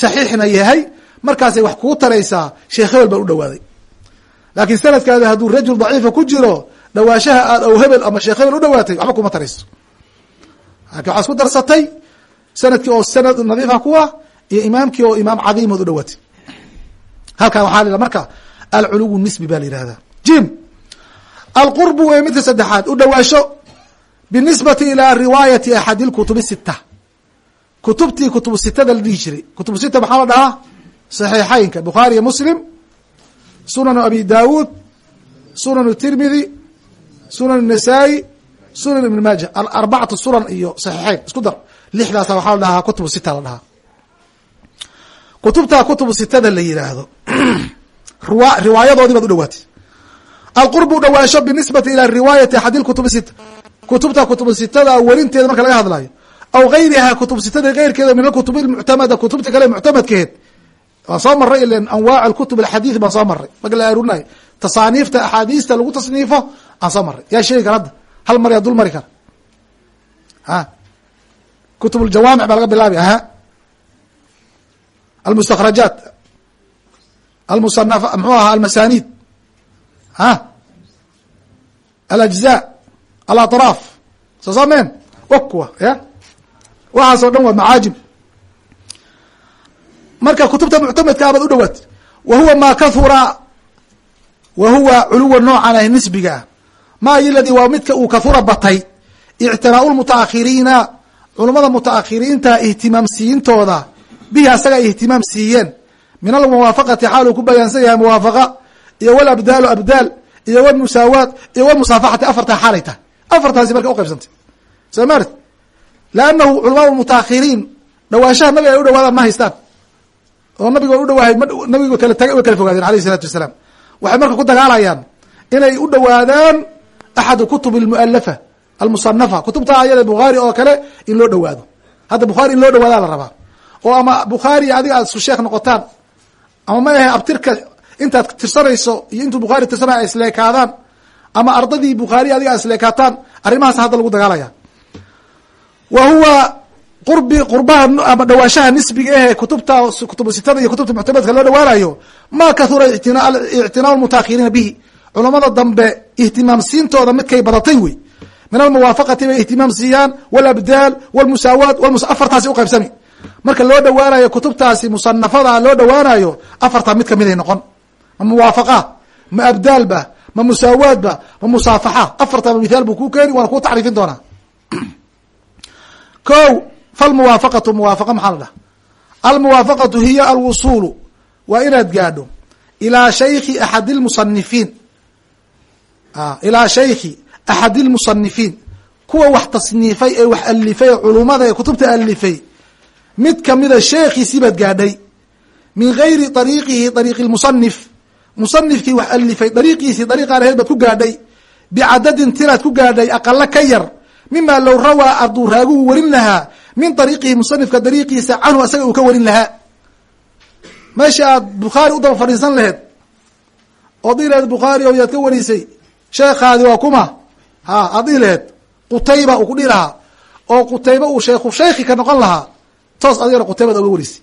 saxiixna yahay markaasay wax kuu taraysaa sheekh hebel baa u dhowaaday laakiin sanadkaada hadduu rajul daciifa ku jiro dhawaashaha aad ow hebel ama sheekh hebel u dhawaatay waxba kuma tarayso. Laakin waxaa isku darsatay sannadkii oo sanad nadiifa kuwa iyo imaamkii oo imaam cadiimood u dhawaatay. Halkan waxaa la marka alculuwu nisbi ba la yihahdaa jim alqurbu wey midka saddexaad u dhawaasho binisbati ilaa riwaayati axadi lkutubi sita kutubtii kutubu sitada la dhihi jiray. Kutubu sita maxaa la dhahaa? Saxiixeynka bukhaariyo muslim sunanu abi daawuud sunanu tirmidi sunan nasaa-i sunan ibn maaja. Arbacatu sunan iyo saxiixeyn isku dar. Lixdaasa waxaa la dhahaa kutubu sita la dhahaa kutubtaa kutubu sitada la yihaahdo [CLEARS THROAT] riwaayadoodii baad u dhawaatay alqurbu dhawaasho binisbati ila riwaayati axadi kutubi sita kutubta kutubu sitada werinteeda marka laga hadlayo aw gayriha kutub sitada keyrkeeda min alkutubi muctamada kutubta kale muctamadkeed waan soo maray ilan anwaac kutub axadiid baan soo maray marka la aruurinayo tasaaniifta axaadiista lagu tasniifo aan soo maray yaa sheegi kara hadda hal mar yaa dul mari kara? A kutub ljawaamic baa laga bilaabi aha almustakrajaat almusanaf mxuu ahaa almasanid ha alajzaa alatraaf. Soo saameen? Wakuwa ya? Waxaasoo dhan waa macaajim marka kutubta muctamadka abaad u dhawaatay wa huwa maa kahura wa huwa culuwa noocan ah nisbiga. Ah ma iladii waa midka uu kahura batay. Ictinaau lmutaakhiriina culummada mutaakhiriinta ihtimaamsiiyintooda bihi asaga ay ihtimaam siiyeen. Min almuwaafaqati xaal uu ku bayaansan yahay muwaafaqa iyo walabdaalu abdaal iyo walmusaawaat iyo walmusaafaxati afartaa xaalay tahay afartaasi marka uqaybsantay soo maart leannahu culamaau mutaakhiriin dhawaashaha nabiga ay u dhawaadaan ma haystaan oo nabiga u dhawaahay nabiga kala taga way kala fogaadeen alayh isalaatu wasalaam. Waxay marka ku dagaalayaan inay u dhawaadaan axadu kutub almualafa almusanafa kutubta ayada bukhaari oo kale in loo dhawaado hadda bukhaari in loo dhawaadaa la rabaa. Oo ama bukhaari adiga aad sheekh noqotaan ama ma ahe abtirka intaad tirsanayso iyo intuu bukhaari tirsanaya ay isleekaadaan ama ardadii bukhaari adiga aad isleekaataan arrimahaas hadda lagu dagaalaya. Wa huwa qurbi qurbaha ama dhawaashaha nisbiga ahe kutubta kutubu sitada iyo kutubta muctamadka loo dhawaanayo ma kahura ictinaa mutaakhiriina bihi. Culamada dambe ihtimaamsiintooda midkay badatay wey. Min almuwaafaqati bay ihtimaam siiyaan walabdaal walmusaawaat afartaasi uqaybsami marka loo dhawaanayo kutubtaasi musanafada loo dhawaanayo afartaa mid ka mid ay noqon. Ma muwaafaqa ma abdaalba ma musaawaadba ma musaafaxa. Afartaba mithaal buu ku keeni waana kuu tacriifin doonaa. [CLEARS THROAT] Ko falmuwaafaqatu muwaafaqa maxaa la dhaha almuwaafaqatu hiya alwusuulu waa inaad gaadho ilaa shaykhi axadi lmusanifiin ilaa shaykhi axadi lmusanifiin kuwa wax tasniifay ee wax alifay culumada ee kutubta alifay mid kamida sheekhiisii baad gaadhay min gayri ariiqihi ariiqi lmusanif musanifkii wax alifay dariiqiisii dariiqaan ahayd baad ku gaadhay bicadadin tiraad ku gaadhay aqalo ka yar mima low rawaa arduu raaguhu warin lahaa min ariiqihi musanifka dariiqiisa canhu asaga uu ka warin lahaa. Meesha aad bukhaari u daba fadhiisan laheed oo dii laheed bukhaari o yaad ka warisay sheekhaadi waa kuma. Ha aad dhihi laheed qutayba uu ku dhihi lahaa oo qutayba uu sheekhu sheekhi ka noqon lahaa toos adigana qutaybaad oga warisay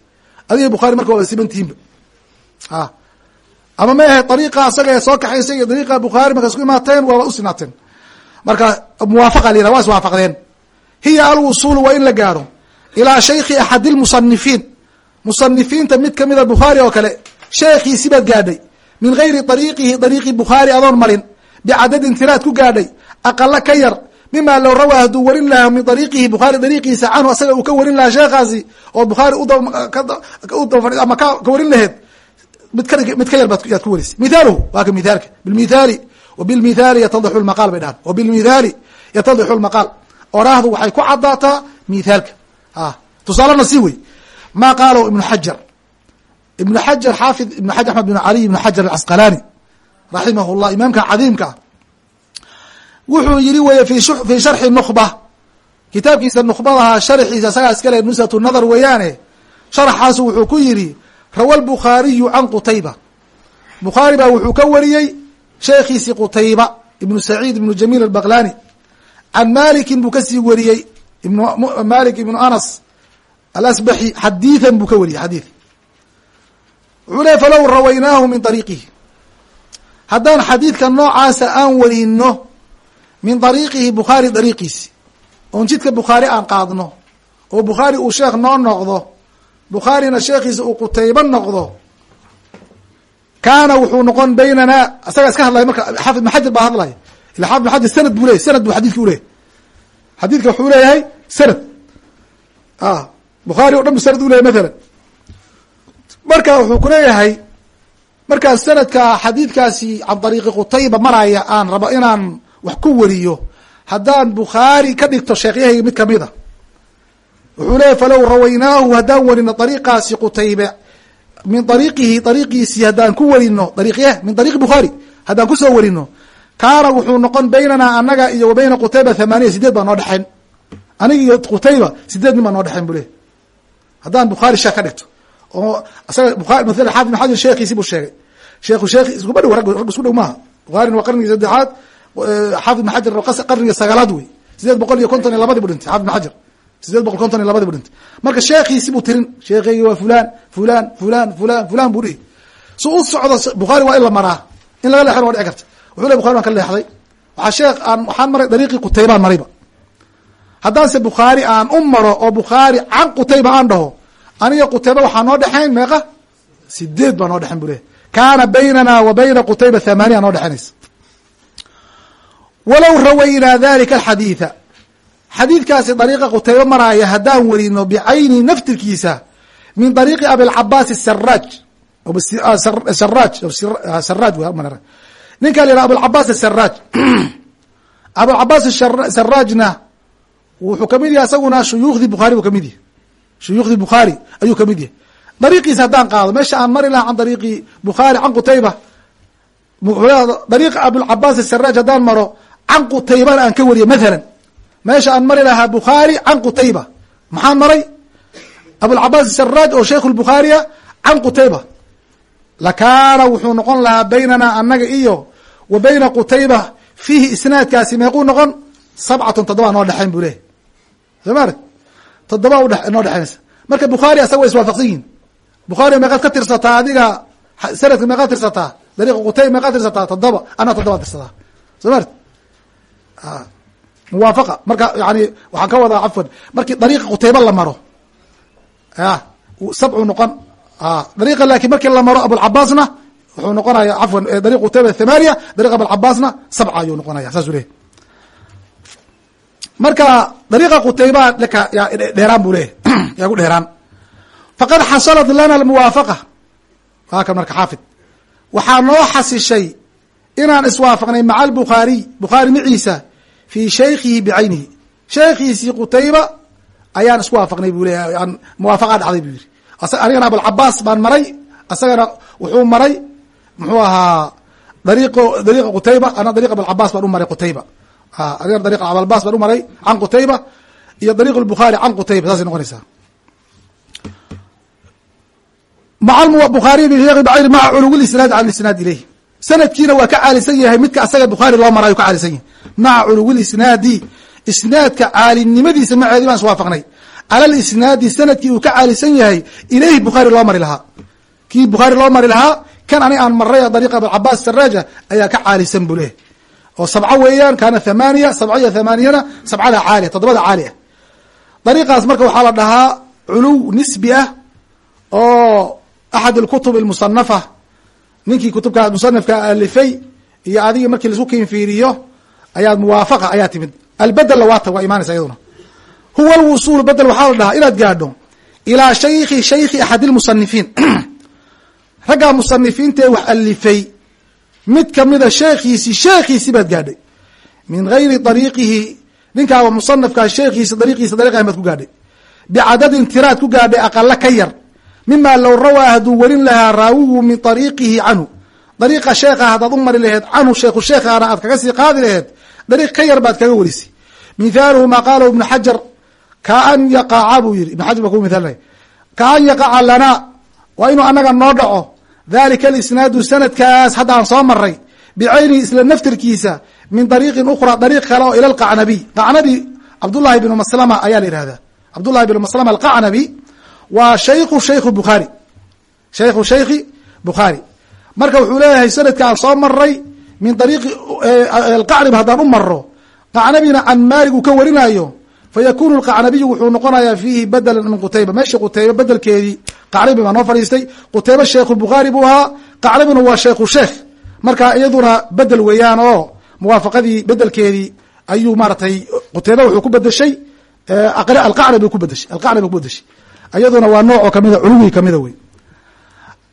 adiga bukhaari marka waa simantihiinba. A ama ma ahe ariiqa asaga ee soo kaxaysay iyo dariiqa bukhaari marka isku imaateen waaba usinaateen marka muwaafaqa la yirah waa iswaafaqdeen hiya alwusuulu waa in la gaadho. Ilaa shaykhi axadi lmusanifiin musanifiinta mid kamida bukhaari oo kale sheekhiisi baad gaadhay. Min gayri ariiqihi ariiqi bukhaari adoon marin. Bicadadin tiraad ku gaadhay. Aqalo ka yar mima low rawaa hadduu warin lahaa min ariiqihi bukhaari dariiqiisa canhu asaga uu ka warin lahaa sheekhaasi oo bukhaari ama ka warin laheed mid ka yar baad ku warisay mithaaluhu waa ka mithaalka. Bilmithaali yatadixu lmaqaal bay dhahan wabilmithaali yatadixu lmaqaal oraahdu waxay ku cadaataa mithaalka a tusaalena sii wey ma qaalahu ibnu xajar. Ibnu xajar xaafid ibnu xajar axmed bin caliy ibnu xajar alcasqalaani raximah llah imaamka cadiimka ah wuxuu yihi weye fi sharxi nukba kitaabkiisa nukbadaha sharxiisa isagaa iskale nusatu nadar weeyaane sharaxaasu wuxuu ku yihi rawa lbukhaariyu can qutayba. Bukhaari baa wuxuu ka wariyey sheekhiisi qutayba ibnu saciid ibnu jamiil albaqlani can malikin buu ka sii wariyey. Malik ibnu anas alasbaxi xadiidan buu ka wariyey xadiid. Wuxuu le falow rawaynaahu min ariiqihi haddaan xadiidka noocaasa aan warino min ariiqihi bukhaari dariiqiisi oon jidka bukhaari aan qaadno oo bukhaari uu sheekh noo noqdo bukhaarina sheekhiisa uu qutayba noqdo kaana wuxuu noqon baynana isaga iska hadlaya marka xaafid ibn xajar baa hadlaya ila xafid ibn xajar sanad buu leyay sanad buu xadidka uleyahy xadiidka wuxuu leeyahay sanad bukhaari o dhan bu sanad u leyahy mathalan marka wuxuu ku leeyahay markaas sanadka xadiidkaasi can dariiqi qutayba maraya aan rabo inaan wax ku wariyo haddaan bukhaari ka dhigto sheekhyahayga mid ka mid a wuxuu leeyahy falow rawaynaahu haddaan warino dariiqaasi qutaybe min dariiqihi dariiqiisii haddaan ku warino dariiqyah min dariiqi bukhaari haddaan ku soo warino kaana wuxuu noqon baynanaa annaga iyo wa bayna qutayba thamaaniya sideed baa noo dhexayn. Aniga iyo qutayba sideed nin baa noo dhexayn bu leeyahy haddaan bukhaari sheek ka dhigto oo isaga buaari maala xaafid ibn xajar sheekhiisi buu sheegay. Sheekhu sheekh iskuma dhow rag isku dhow maaha. Bukhaarina waa qarnigii saddexaad xaafid ibn xajar qarnigii sagaalaad wey sideed boqol iyo konton iyo labadii bu dhintay xafid ibn xajar. Sideed boqol konton iyo labadii bu dhintay. Marka sheekhiisi buu tirin sheekheygi waa fulan fulan fulan fulan fulan buu dhihi. Su u socdo bukhaari waa in la maraa in laga leexdana waa dhici karta wuxuu le bukhari waan ka leexday. Waxaa sheekh aan waxaan maray dariiqii qutaybaan marayba haddaanse bukhaari aan u maro oo bukhaari can qutayba aan dhaho aniga qutayba waxaa noo dhexayn meeqa? Sideed baa noo dhexayn bu leeyahy kaana baynana wa bayna qutayba thamaaniya noo dhexaynaysa. Walow rawaynaa dalika alxadiida xadiidkaasi dariiqa qutayba maraaya haddaan werino bicayni naftirkiisa min dariiqi abilcabaas asaraaj saraaj saraaj ninka la yidhaha abulcabaas asaraaj [CLEARS THROAT] abulcabaas saraajna wuxuu ka mid yahay isaguna shuyuukhdii bukhaari buu ka mid yahay. Shuyuukhdii bukhaari ayuu ka mid yahay. Dariiqiisa haddaan qaado meesha aan mari laha can dariiqi bukhaari can qutayba. Dariiqa abulcabaas asaraaj haddaan maro can qutaybana aan ka wariyo mathalan. Meesha aan mari lahaa bukhaari can qutayba. Maxaan maray? Abulcabaas asaraaj oo sheikh lbukhaariya can qutayba. Lakaana wuxuu noqon lahaa baynana annaga iyo wa bayna qutayba fiihi isnaadkaasi meequu noqon? Sabcatun toddoba noo dhexayn buu leeyahy soo maarad toddoba noo dhexaynaysa marka bukhaari asaga way iswaafaqsan yihiin bukhaari meeqaad ka tirsataa adiga sanadka meeqaad tirsataa dariiqa qutayba meeqaad tirsataa toddoba anaa toddoba tirsataa. Soo maarad muwaafaqa. Marka yani waxaan ka wadaa cafwan. Markii dariiqa qutayba la maro ya sabcu noqon dariiqa laakiin markii la maro abulcabaasna wuxuu noqonaya cafwan dariiq qutayba thamaaniya dariiqa abulcabaasna sabca ayuu noqonaya saasuu leeyahy marka dariiqa qutayba laka dheeraan buu leeyahy [CLEARS THROAT] yaa gu dheeraan. Faqad xasalat lana almuwaafaqa waa kan marka xaafid. Waxaa noo xasishay inaan iswaafaqnay maca albukhaariy bukhaari maciisa fii shaykhihi bicaynihi shaykhiisii qutayba ayaan isku waafaqnay buu leeyahy muwaafaqaa dhacday buu yidhi. Anigana abulcabaas baan maray isagana wuxuu maray muxuu ahaa dariiq dariiqa qutayba ana dariiq abulcabaas baan u maray qutayba. Adigana dariiqa abulcabaas baan u maray can qutayba iyo dariiq lbukhaari can qutayba saasay noqonaysaa. Maca bukhaariy bishekhi bacayri maca culuwi lisnaad can isnaad ilayh. Sanadkiina waa ka caalisan yahay midka asaga bukhaari loo marayo ka caalisan yahay. Maca culuwi lisnaadi isnaadka caalinimadiisa maceedi baan iswaafaqnay cala lisnaadi sannadkii uu ka caalisan yahay ilayhi bukhaari loo mari lahaa. Kii bukhaari loo mari lahaa kan ani aan maray dariiqa abulcabaas saraaja ayaa ka caalisan buu leehay oo sabco weeyaan kaana thamaaniya sabciya thamaaniyana sabcada caaliya toddobada caali ah dariiqaas marka waxaa la dhahaa culuw nisbi ah oo axad alkutub almusanafa ninkii kutubka musanafka alifay iyo adigii markii la isku kinfiiriyo ayaad muwaafaqa ayaa timid. Albedella waata waa imaanaysa iyaduna. Huwa alwusuul bedel waxaa la dhahaa inaad gaadho ilaa shaykhi shaykhi axad ilmusanifiin [CLEARS THROAT] raggaa musanifiinta ee wax alifay mid kamida sheekhiisi sheekhiisi baad gaadhay. Min gayri dariiqihi ninkaaba musanafkaa sheekhiisi dariiqiisa dariiq ahmad ku gaadhay. Bicadadin tiraad ku gaadhay aqala ka yar. Mima low rawaa hadduu warin lahaa raawigu min ariiqihi canhu. Dariiqa sheekha haddaad u mari laheed canhu sheekhu sheekhaana aad kaga sii qaadi laheed dariiq ka yar baad kaga warisay mithaaluhu maa qaalahu ibnu xajar kaan yaqaca buu yihi ibn xajar baa ku mithaalinaya kaan yaqaca lanaa waa inuu annaga noo dhaco dalika alisnaadu sanadkaas haddaan soo maray bicaynihi isla naftirkiisa min dariiqin ukhra dariiq kale oo ila alqacnabiy qacnabi cabdullahi bnu maslama ayaa la yihahdaa cabdullahi bnu maslama alqacnabi waa shaykhu shaykhu bukhaari shaykhu shaykhi bukhaari marka wuxuu leeyahay sanadka aan soo maray min dariiqi alqacnib haddaan u maro qacnabina can maalig uu ka warinayo fayakunu lqacnabiyu wuxuu noqonayaa fiihi bedelan min qutayba meeshii qutayba bedelkeedii qacnabi baa noo fadhiistay qutayba sheikhu bukhaari buu ahaa qacnabina waa sheikhu sheekh marka iyaduna bedel weeyaan oo muwaafaqadii bedelkeedii ayuu maaratay qutayba wuxuu ku bedeshay alqacnabi ku bedeshay alqacnabi ku bedeshay iyaduna waa nooc oo kamida culuwi kamida wey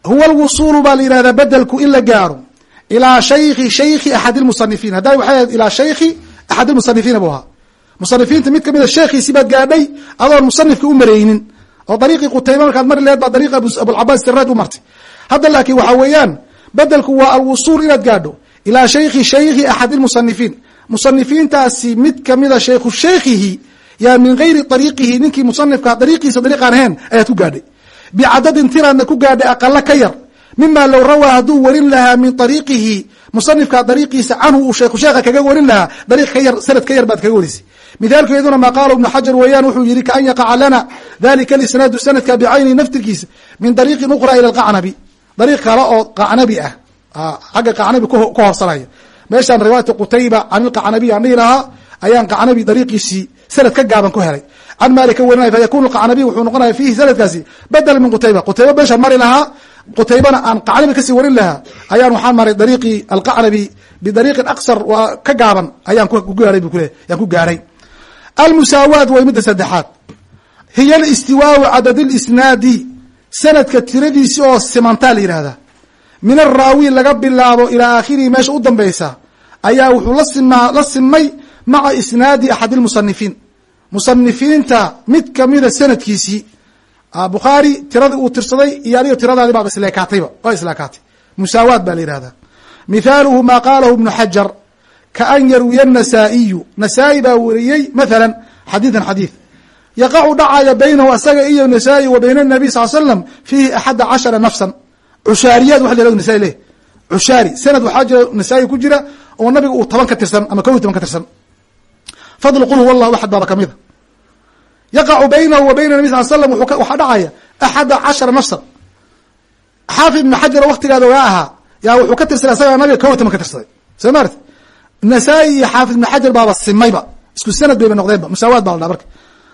huwa lwusuulu baa la yihahdaa bedelku in la gaaro ilaa shaykhi shaykhi axad lmusanifiin hadda waxay ilaa shaykhi axad lmusanifiina buu ahaa musanifiinta mid kamida sheekhiisi baad gaadhay adoon musanifka u mareynin oo dariiqii qutayba markaad mari lehed baa dariiqa abulcabaas siraaj u martay. Hadda laakiin waxaa weeyaan bedelku waa alwusuul inaad gaadho ilaa shaykhi shaykhi axad lmusanifiin musanifiintaasi mid kamida shaykhu shaykhihi yaa min gayri ariiqihi ninkii musanifka dariiqiisa dariiqaan ahayn ayaad ku gaadhay. Bicadadin tiraadna ku gaadhay aqala ka yar. Mima low rawaa hadduu warin lahaa min ariiqihi musanifka dariiqiisa canhu uu sheekhu sheekha kaga warin lahaa dariiq ka yar sanad ka yar baad kaga warisay mithaalkeeduna maa qaala ibnu xajar weeyaan wuxuu yihi kaan yaqaca lana dalika lisnaadu sanadka bicayni naftirkiisa min dariiqin ukhra ila alqacnabi. Dariiq kale oo qacnabi ah. Xagga qacnabi ka horsanaya meeshaan riwaayata qutayba can ilqacnabi aan dhihi lahaa ayaan qacnabi dariiqiisii sanad ka gaaban ku helay. Can maalik ka warinaya fayakunu qacnabiy wuxuu noqonaya fiihi sanadkaasi badela min qutayba. Qutayba meeshaan mari lahaa qutaybana aan qacnabi ka sii warin lahaa ayaan waxaan maray dariiqii alqacnabi bidariiqin aksar waa ka gaaban ayaan ku gaaray bu kule yaan ku gaaray almusaawaat way midda saddexaad. Hiya alistiwaau cadad lisnaadi sanadka tiradiisi oo simantaa la yihahdaa min araawi laga bilaabo ilaa aakhirihi meesha u dambaysa ayaa wuxuu la simaa la simay maca isnaadi axad lmusanifiin musanifiinta mid kamida sanadkiisii. Bukhaari tiradii uu tirsaday iyo adiga tiradaadi baaba isleekaatayba waa isleekaatay musaawaat baa la yihahdaa mithaaluhu maa qaalahu ibnu xajar kaan yarwiya nasaa'iyu nasaa-i baa wariyey mathala xadiidan xadiid yaqacu dhacaya baynahu asaga iyo nasaa-i wa bayna nabiy sal slam fiihi axada cashara nafsan cushaariyaad waa la nasa leh cushaari sanad waxaa jira nasaa-i ku jira oo nabiga uu toban ka tirsan ama kow iyo toban ka tirsan fadl qul huwa allahu axad baaba kamida yaqacu baynahu wa bayna nabi sal slam waxaa dhacaya axada cashara nafsan xaafid ibnu xajar waktigaada ogaa ahaa yaa wuxuu ka tirsaday asaga nabiga kow iyo toban ka tirsaday soo maarti nasaa-i iyo xaafid ibnu xajar baaba simayba. Isku sanad bayba noqdeenba. Musaawaad baa la dhaha marka.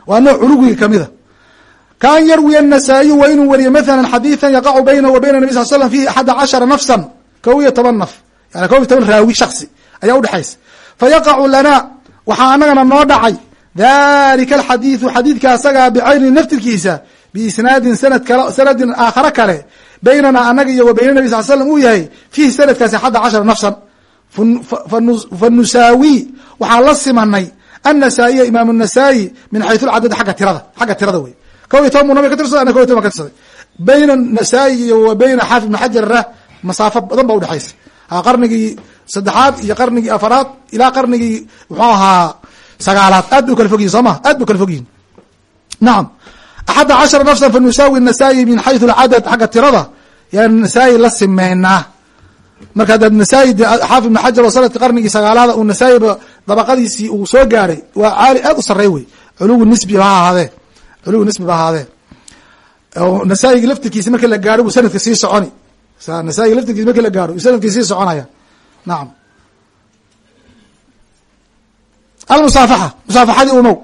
Waa nooc culuwiga kamida kaan yarwiya nasaa-iyu waa inuu wariyo mathala xadiidan yaqacu baynahu wa bayna nabi sal slam fihi axada cashara nafsan kow iyo toban naf. Yani kow iyo toban raawi shaksi ayaa udhexaysa fayaqacu lana waxaa anagana noo dhacay. Dalika alxadiidu xadiidka asagaa bicayni naftirkiisa biisnaadin sanad kale sanadin aakhare kale baynana anaga iyo wa bayna nabi sal slam uu yahay fiihi sanadkaasi axada cashara nafsan fanusaawi waxaa la simanay annasaa-iya imaam nasaa-i min xayu lcadad agga tirada xagga tirada wey kow iyo toban buu nabig ka tirsaday ana kow iyo toban ka tirsaday bayna nasaa-i iyo wa bayna xaafid ibn xajarna masaafo badan ba udhexaysa qarnigii saddexaad iyo qarnigii afaraad ilaa qarnigii muxuu ahaa sagaalaad aad bay kala fog yihiin soo ma aad bay kala fog yihiin nacam axadda cashara nafsan fanusaawi nasaa-i min xayu lcadad xagga tirada yaan nasaa-i la simeynaa marka adaad nasaa-i de xaafid ibn xajar oo sanadka qarnigii sagaalaada uu nasaa-iba dabaqadiisii uu soo gaaray waa caali aad u sarey wey. Culuwi nisbi ha ahaadee. Culuwi nisbi ba ahaadee. Nasaa-igi laftirkiisi markii la gaaro buu sanadka sii soconi. Nasaa-igi laftirkiisi markii la gaaro sannadkii sii soconaya. Nacam almusaafaxa. Musaafaxadii umow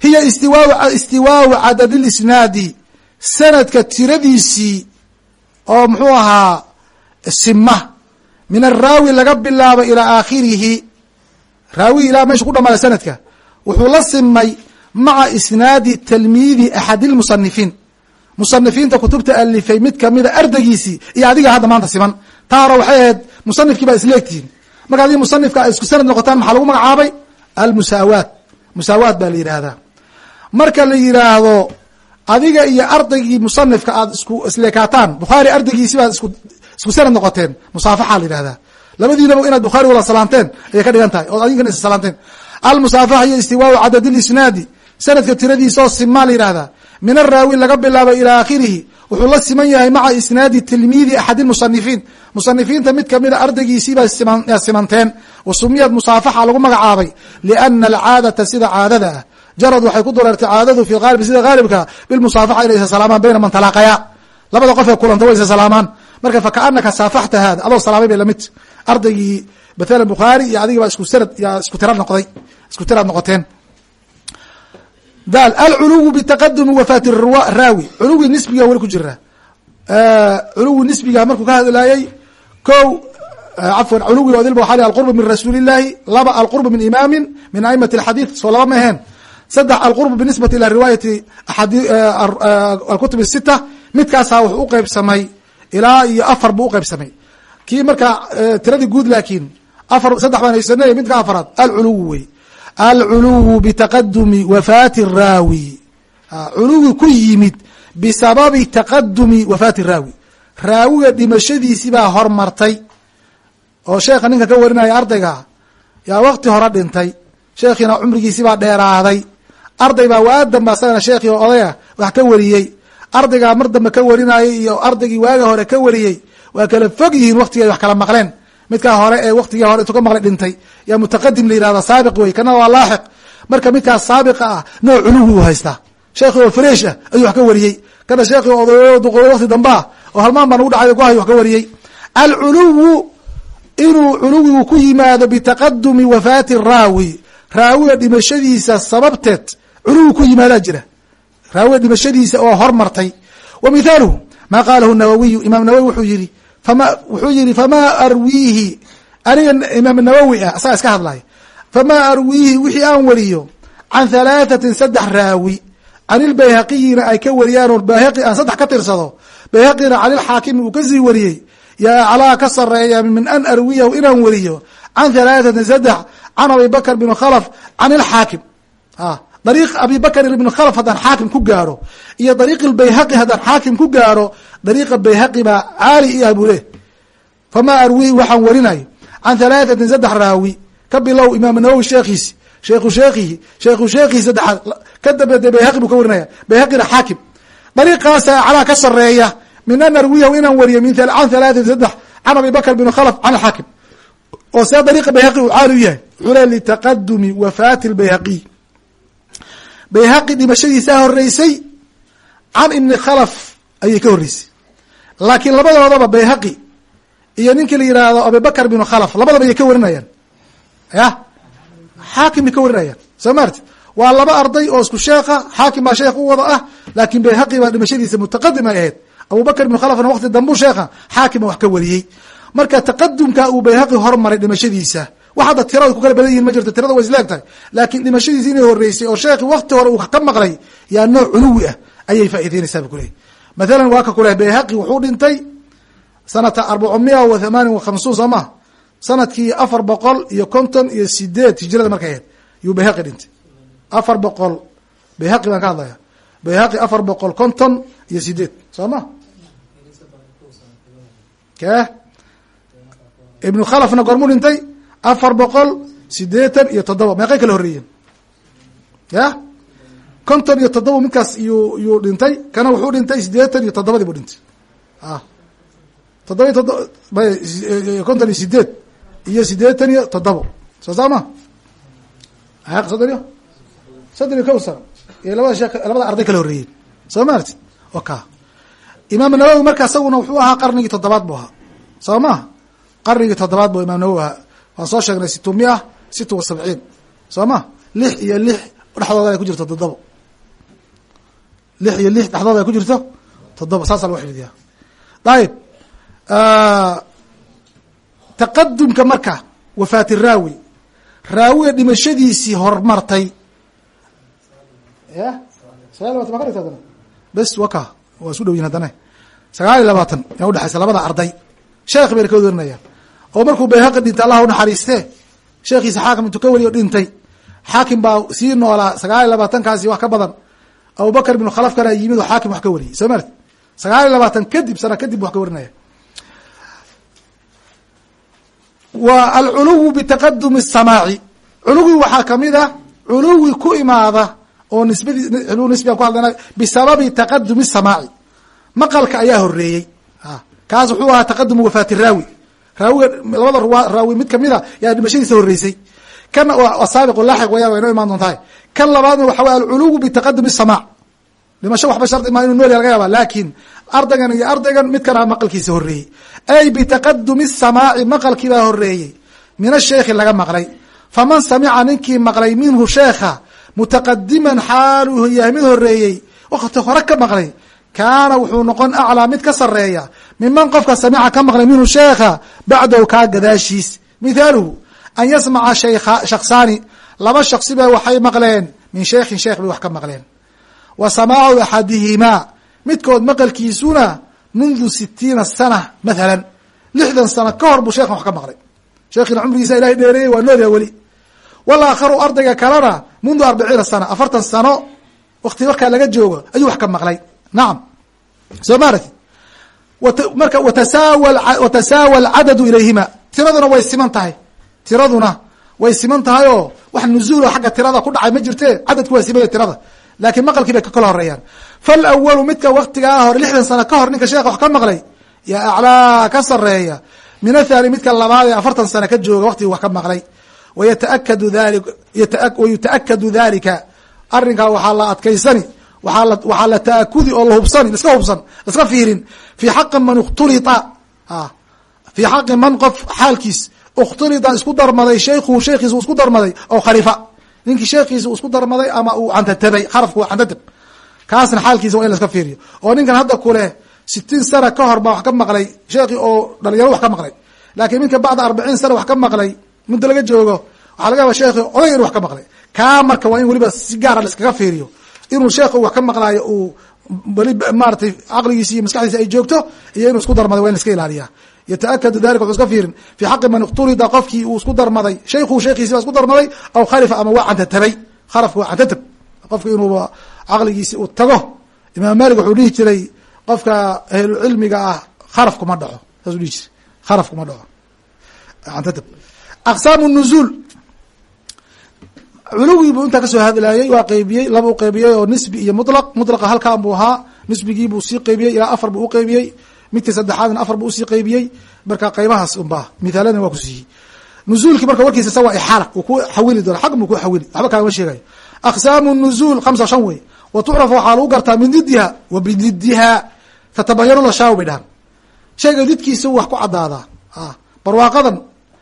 hiya istiwaa istiwaau cadad lisnaadi sanadka tiradiisii oo muxuu ahaa sima min araawi laga bilaabo ilaa aakhirihi. Raawi ilaa meesha ku dhamaada sanadka. Wuxuu la simay maca isnaadi talmiidi axad lmusanifiin musanifiinta kutubta alifay mid kamida ardaygiisii iyo adiga hadda maanta siman. Taa hore waxay ahayd musanifkii baa isleegtihiin marka adii musanifka ay isku sanad noqotaan maxaa lagu magacaabay? Almusaawaat musaawaat baa la yidhaahdaa. Marka la yidhaahdo adiga iyo ardaygii musanifka aad isku isleekaataan bukhaari ardaygiisi baad isku isku sanad noqoteen musaafaxa la yihahdaa labadiinaba inaad bukhaari wada salaamteen ayay ka dhigan tahay ood adinkana is salaamteen almusaafaxa iyo istiwaau cadad lisnaadi sanadka tiradiisa oo simaa la yihahdaa min araawi laga bilaabo ilaa aakhirihi wuxuu la siman yahay maca isnaadi tilmiidi axad musanifiin musanifiinta mid kamida ardaygiisiibaa simanteen. Wa sumiyad musaafaxa lagu magacaabay liana alcaadata sida caadada ah. Jarad waxay ku dureertay caadadu fi aalibi sida haalibka bilmusaafaxa inay isa salaamaan bayna man talaaqaya. Labada qof ee kulanta way isa salaamaan marka fakaanaka saafaxta hada adoo salaamay bay la mid ardaygii mathalan bukhaari iyo adigii baa isku sanad yaa isku tira noqday isku tiraad noqoteen. Daal alculuwu bitaqadumi wafaati raawi. Culuwi nisbiga weli ku jira. Culuwi nisbiga markuu ka hadlaayey ko cafwan culuwi odilba waxa alqurbu min rasuuli illahi laba alqurbu min imaamin min aimati alxadiid soo laba ma aheen saddex alqurbu binisbati ila riwaayati alkutub sita midkaasaa wuxuu uqeybsamay ilaa iyo afar buu uqeybsamay kii markaa tiradii guud laakiin afar saddex baan haysanay midka afaraad alculuwu wey alculuwu bitaqadumi wafaati raawi. Culuwi ku yimid bisababi taqadumi wafaati raawi. Raawiga dhimashadiisii baa hormartay oo sheekha ninka ka warinaya ardayga yaa wakti hore dhintay. Sheekhiina cumrigiisii baa dheeraaday. Arday baa waadan ba asagana sheekhii oo odaya wax ka wariyey ardaygaa mar dambe ka warinayay iyo ardaygii waaga hore ka wariyey waa kala fog yihiin waktigay wax kala maqleen. Midkaa hore ee waktigii hore intuu ka maqlay dhintay yaa mutaqadim la yihahda saabiq wey kana waa laaxiq. Marka midkaas saabiqa ah nooc culuwi u haystaa. Sheekhi oo fresh ah ayuu wax ka wariyey kana sheekhi oo duqoobay wakti dambe ah oo halmaan baan ugu dhacay ku hay wax ka wariyey alculuwu inuu culuwigu ku yimaado bitaqadumi wafaati raawi. Raawiga dhimashadiisa sababteed culuwi ku yimaadaa jira raawiga dhimashadiisa oo hormartay. Wa mithaaluhu ma qaalahu nawawiyu imaam nawowi wuxuu yihi fama wuxuu yihi famaa arwiihi? Aniga imaam nawowi ah asaga iska hadlaya. Famaa arwiihi wixii aan wariyo? Can halaathatin saddex raawi. Can ilbayhaqiyina ay ka wariyaan oo bayhaqi aan saddex ka tirsado. Bayhaqina can ilxaakimi uu ka sii wariyey. Yaa aclaa ka sareeya min an arwiyahu inaan wariyo. Can halaathatin saddex can abi bakr bn khalf can ilxaakim dariiq abi bakr ibn khalf haddaan xaakim ku gaaro iyo dariiq lbayhaqi haddaan xaakim ku gaaro dariiqa bayhaqi baa caali i ah famaa arwihi waxaan warinayo can halaathatin saddex raawi ka bilow imaam nawowi sheekhiisi sheekhu sheekhihi sheekhu sheekhihi saddexaad. Ka dambe bayhaqi buu ka warinaya bayhaqina xaakim. Dariiqaasa aclaa ka sareeya min an arwiyahu inaan wariyo min can halaatin saddex can abi bakr bn khalf can alxaakim. Oo see dariiqa bayhaqi uu caali u yahay. Wuxuu litaqadumi wafaati lbayhaqiy bayhaqi dhimashadiisaa horeysay can ibni khalaf ayay ka horreysay. Laakiin labadoodaba bayhaqi iyo ninkii la yihahdo abibakr bn khalaf labadaba ayay ka warinayaan. Ya? Xaakim bay ka warinayaan. Soo maarti waa laba arday oo isku sheekha xaakim baa sheekh u wada ah laakin bayhaqi baa dhimashadiisa mutaqadim ay ahayd. Abubakr ibn khalafna waqti dambu sheekha xaakima wax ka wariyey. Marka taqadumka uu bayhaqi hormaray dhimashadiisa wax hadda tirada ku kala badan yihiin ma jirto tirada way isleeg tahay. Laakiin dhimashadiisa inay horeysay oo sheekhi wakti hore uu ka maqlay yaa nooc culuwi ah ayay faa'ideynaysaa bu kuleyahy mathalan waa ka kuleh bayhaqi wuxuu dhintay sanata arbacamiya wa thamaaniya wa khamsuun soo maha sannadkii afar boqol iyo konton iyo sideed hijrada markay ahayd yuu bayhaqi dhintay. Afar boqol bayhaqi baan ka hadlaya bayhaqi afar boqol konton iyo sideed soo ma ke ibnu khalafna goormuu dhintay afar boqol sideetan iyo toddoba. Meeqay kala horreeyeen? Ya? Konton iyo toddoba midkaas iyuu iyuu dhintay. Kana wuxuu dhintay sideetan iyo toddobadii buu dhintay. A toddoba iyo todo konton iyo sideed iyo sideetan iyo toddobo. Soo saa ma soddon iyo soddon iyo kow sano. Iyo labada shee labada arday kala horreeyeen. Soo maarti o ka imaam nawowi marka isaguna wuxuu ahaa qarnigii toddobaad buu ahaa. Soo maha qarnigii toddobaad buu imaam nawowi ahaa waan soo sheegnay situ mia sita wa sabciin soo ma? Lix iyo lix dhexdooda ay ku jirto toddobo. Lix iyo lix dhexdooda ay ku jirto toddobo. Saasaa lagu xifdiyaa ayib taqadumka marka wafaati raawi. Raawiga dhimashadiisii hormartay. Ya sagaal adana bes waka waa isku dhow yihiin haddana. Sagaal iyo labaatan yaa udhexaysa labada arday. Sheekh bayna ka oo markuu bayhaqi dhintay allah unaxariiste sheekhiisa xaakim intuu ka weliyo dhintay xaakim baa sii noolaa sagaal iyo labaatankaasi wax ka badan. Abubakr ibnu khalafkana yimid oo xaakim wax ka wariyey soo maarti sagaal iyo labaatan kadib sana kadib wax ka warinaya. Wa alculuwu bitaqadumi samaaci culuwi waxaa ka mid ah culuwi ku imaada oo nisbadii nisbigan ku hadlayna bisababi taqadumi samaaci maqalka ayaa horeeyey ah, kaas wuxuu ahaa taqadum wafaati raawi raawiga labada raawi mid kamida yaa dhimashadiisa horeysay kana saabiqu laaxiq waya way noo imaan doontahay. Kan labaadna waxa wey alculuwu bitaqadum isamac dhimasho waxba shardi ma inu nool ya laga yaaba laakin ardaygan iyo ardaygan midkan aha maqalkiisa horeeyey ay bitaqadumi samaaci maqalkii baa horeeyey min asheikhi laga maqlay. Faman samica ninkii maqlay minhu sheekha mutaqadiman xaalu yahay mid horeeyey wakti hore ka maqlay kaana wuxuu noqon aclaa mid ka sareeya miman qofka samica ka maqlay minhu sheekha bacdahu kaa gadaashiis. Mithaaluhu an yasmaca shaksaani laba shaksi ba waxay maqleen min sheikhin sheekh bay wax ka maqleen. Wa samaacu axadihimaa midkood maqalkiisuna mundu sitiina sana mathalan lixdan sano ka hor buu sheekhan wax ka maqlay. Sheekhina cumrigiisa ilahay dheereeyey waa noolyaha weli. Walaakharu ardayga kalena mundu arbaciina sana afartan sano wakti markaa laga joogo ayuu wax ka maqlay nacam soo maarati marka watasaawa alcadadu ilayhima. Tiraduna way siman tahay. Tiraduna way siman tahay oo wax nuzuulo xagga tirada ku dhacay ma jirte. Cadadku waa simaya tirada. Laakiin maqalkii bay ka kala horeeyaan falawalu midka waktigaa hore lixdan sano ka hor ninka sheekha wax ka maqlay yaa aclaa ka sareeya min athani midka labaad ee afartan sano ka jooga waktigii wax ka maqlay. Wayataakadu dali wayutaakadu dalika arrinkaa waxaa la adkaysani waxaa la taakudi oo la hubsani laska hubsan laska fiirin. Fi xaqi man ikhtulita fi xaqi man qof xaalkiis ikhtulita isku darmaday shaykhuhu shaykhiisa uu isku darmaday oo khalifa ninkii sheekhiisa uu isku darmaday ama uu cantatabay kharafku cantatab kaasna xaalkiisa waa in laska fiiriyo. Oo ninkan hadda kuleh sitiin sana ka hor baa wax ka maqlay sheekhi oo dhalinyaro wax ka maqlay. Laakiin minka bacda arbaciin sana wax ka maqlay muddo laga joogo waxaa laga yaba sheekhi oday inu wax ka maqlay. Kaa marka waa in weliba si gaara laiskaga fiiriyo inuu sheekhu wax ka maqlaayo uu weli maaratay caqligiisi iyo maskaxdiisi ay joogto iyo inuu isku darmaday waa in iska ilaaliya yataakadu dalika wuxuu iska fiirin fi xaqi man iktulida qofkii uu isku darmaday shaykhu shaykhiisi baa isku darmaday aw khalifa ama waa cantatabay. Kharafka waa cantatab qofka inuuba caqligiisi uu tago imaam malik wuxuu dhihi jiray qofka ahlucilmiga ah kharaf kuma dhaco. Saasuu dhihi jiray kharaf kuma dhaco. Cantatab aqsaamu nuzuul culugii buu intaa ka soo hadlaayey waa qeybiyey laba u qeybiyey oo nisbi iyo mulaq mulaqa halkaan buu ahaa nisbigii buu sii qeybiyey ilaa afar buu uqeybiyey midkii saddexaadna afar buu u sii qeybiyey. Marka qeybahaas unbaa mithaaladana waa ku siiyey nuzuulki marka warkiisa sa waa ixaala uu ku xawili doona xag buu ku xawili. Waxba kaagama sheegayo aqsaamu nuzuul khamsa shan wey. Wa tucrafu waxaa lagu gartaa min wa bididiha tatabayanu lashaaw bay dhahan shayga didkiisa wax ku cadaadaa. Barwaaqadan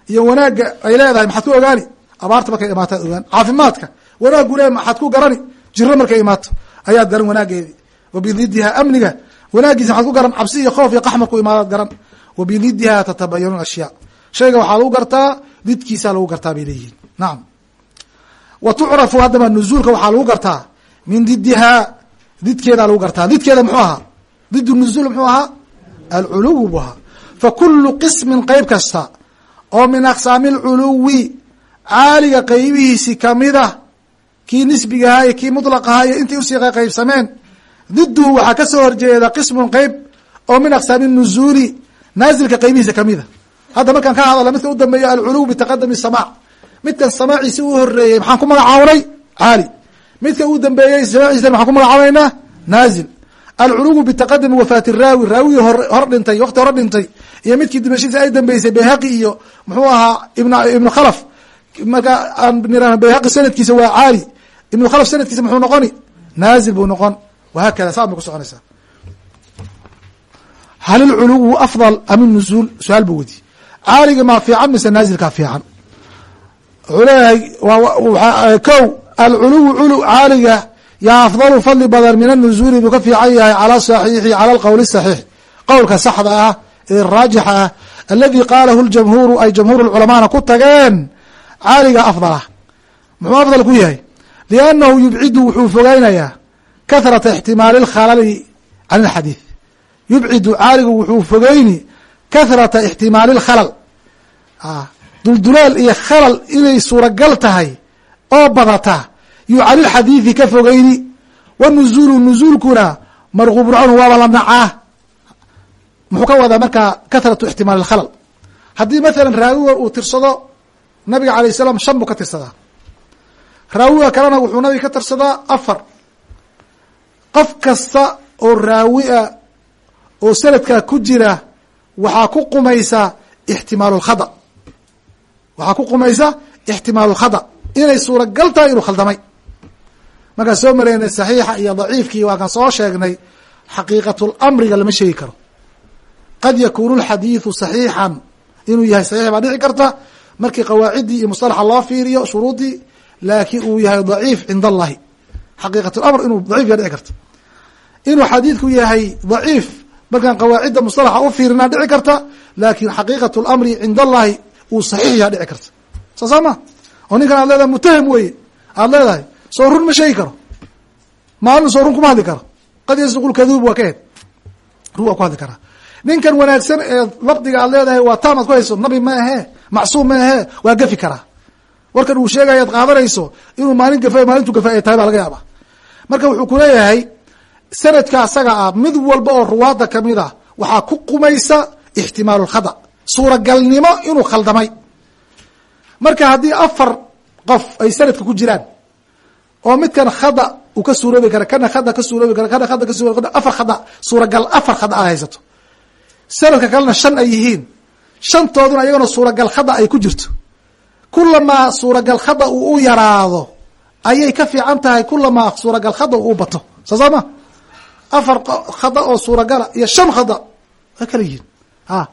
iyo wanaagga ay leedahay maxaad ku ogaani abaarta markay imaataad ogaan. Caafimaadka wanaaggu le maxaad ku garani jiro markay imaato ayaad garan wanaageedi. Wa bididiha amniga wanaagiisa maxaad ku garan cabsi iyo khoof iyo qax markuu imaadaad garan. Wa bididiha tatabayanu ashyaa. Shayga waxaa lagu gartaa didkiisa lagu gartaa bay leeyihiin. Nacam wa tucrafu haddaba nuzuulka waxaa lagu gartaa min didihaa didkeedaa lagu gartaa. Didkeeda muxuu ahaa? Did nuzuul muxuu ahaa? Alculuwi buu ahaa. Fa kulu qismin qeyb kasta oo min aqsaami alculuwi caaliga qeybihiisi kamida kii nisbigahaa iyo kii mutlaqahaa iyo intay u sii qaybsameen diduhu waxaa ka soo horjeeda qismun qeyb oo min aqsaami nuzuuli naazilka qeybihiisa kamida hadda markaan ka hadalna midka u dambeeya alculuw bitaqadami samaac midkan samaaciisi u horeeyey maxaan ku magacaawnay caali. Midka uu dambeeyey samaaciisa maxaan ku magacaabaynaa naazil. Alculuwu bitaqadami wafaati raawi raawigii hor dhintay wakti hore dhintay. Iyo midkii dimashadiisa ay dambeysay bayhaqi iyo muxuu ahaa ibn ibnu khalaf marka bayhaqi sanadkiisa waa caali. Ibnu khalaf sanadkiisa muxuu noqoni? Naazil buu noqon. Wahaakada saa bay ku soconaysaa. Hal ilculuwu afdal am nuzuul su'aal buu wediye caaliga maa fiican mise naazilkaa fiican? Wuxuu leeyahay kow alculuwu culu caaliga yaa afdalu fadli badan min anuzuuli buu ka fiican yahay cala saxiixi cala alqowl saxiix. Qowlka saxda ah ee raajixa ah aladi qaalahu ljamhuuru ay jamhuur culamaana ku tageen caaliga afdalah muxuu afdal ku yahay? Liannahu yubcidu wuxuu fogeynayaa kahrata ixtimaali lkhalali can alxadiid yubcidu caaligu wuxuu fogeyni kahrata ixtimaali lkhalal duldulaal iyo khalal inay suuragal tahay oo badata yuu cani lxadiidi ka fogeyni wanuzuulu nuzuulkuna marguubun canhu waaba la nacaa muxuu ka wadaa markaa kahratu ixtimaali lkhalal haddii mathalan raawiga uu tirsado nabiga alayh salaam shan buu ka tirsadaa. Raawiga kalena wuxuu nabiga ka tirsadaa afar. Qof kasta oo raawi a oo sanadkaa ku jira waxaa ku qumaysa ixtimaalu lkhada waxaa ku qumaysa ixtimaalu lkhada inay suuragal tahay inuu khaldamay. Markaan soo maraynay saxiixa iyo daciifkii waa kan soo sheegnay xaqiiqatulamriga lama sheegi karo. Qad yakunu lxadiidu saxiixan. Inuu yahay saxiix baa dhici karta markii qawaaciddii iyo musطalaxa loo fiiriyo shuruudii laakiin uu yahay daciif cinda allahi xaqiiqat lamr inuu daciif ya dhici karta. Inuu xadiidku yahay daciif markaan qawaacidda musalaxa u fiirinaa dhici karta laakin xaqiiqat lamri cinda allahi uu saxiix yaha dhici karta. Soo saa ma oo ninkan aad leedahay mutahim weye aad leedahay soo run ma sheegi karo. Maalin soo run kuma hadli karo. Qad yasduqu lkaduub waa ka hed run waa ku hadli karaa ninkan wanaagsan ee lafdiga aad leedahay waa taam aad ku hayso nabi ma ahe macsuum ma ahe waa gafi karaa warkan uu sheegaya ad qaadanayso inuu maalin gafa maalintu gafa ay tahay baa laga yaaba marka wuxuu kuleeyahay sanadka asaga ah mid walba oo ruwaada ka mid a waxaa ku qumaysa ixtimaalu lkhada suuragalnimo inuu khaldamay. Marka haddii afar qof ay sanadka ku jiraan oo midkan khada uu ka suuroobi kara kana khada ka suuroobi kara kana khada ka suuroobi kara afar khada suuragal afar khada aad haysato sanadka kalena shan ay yihiin. Shantooduna iyagana suuragal khada ay ku jirto. Kulamaa suuragal khada uu u yaraado ayay ka fiican tahay kulamaa suuragal khada uu bato. Soo saa ma afar khada oo suuragala iyo shan khada way kala yihiin. A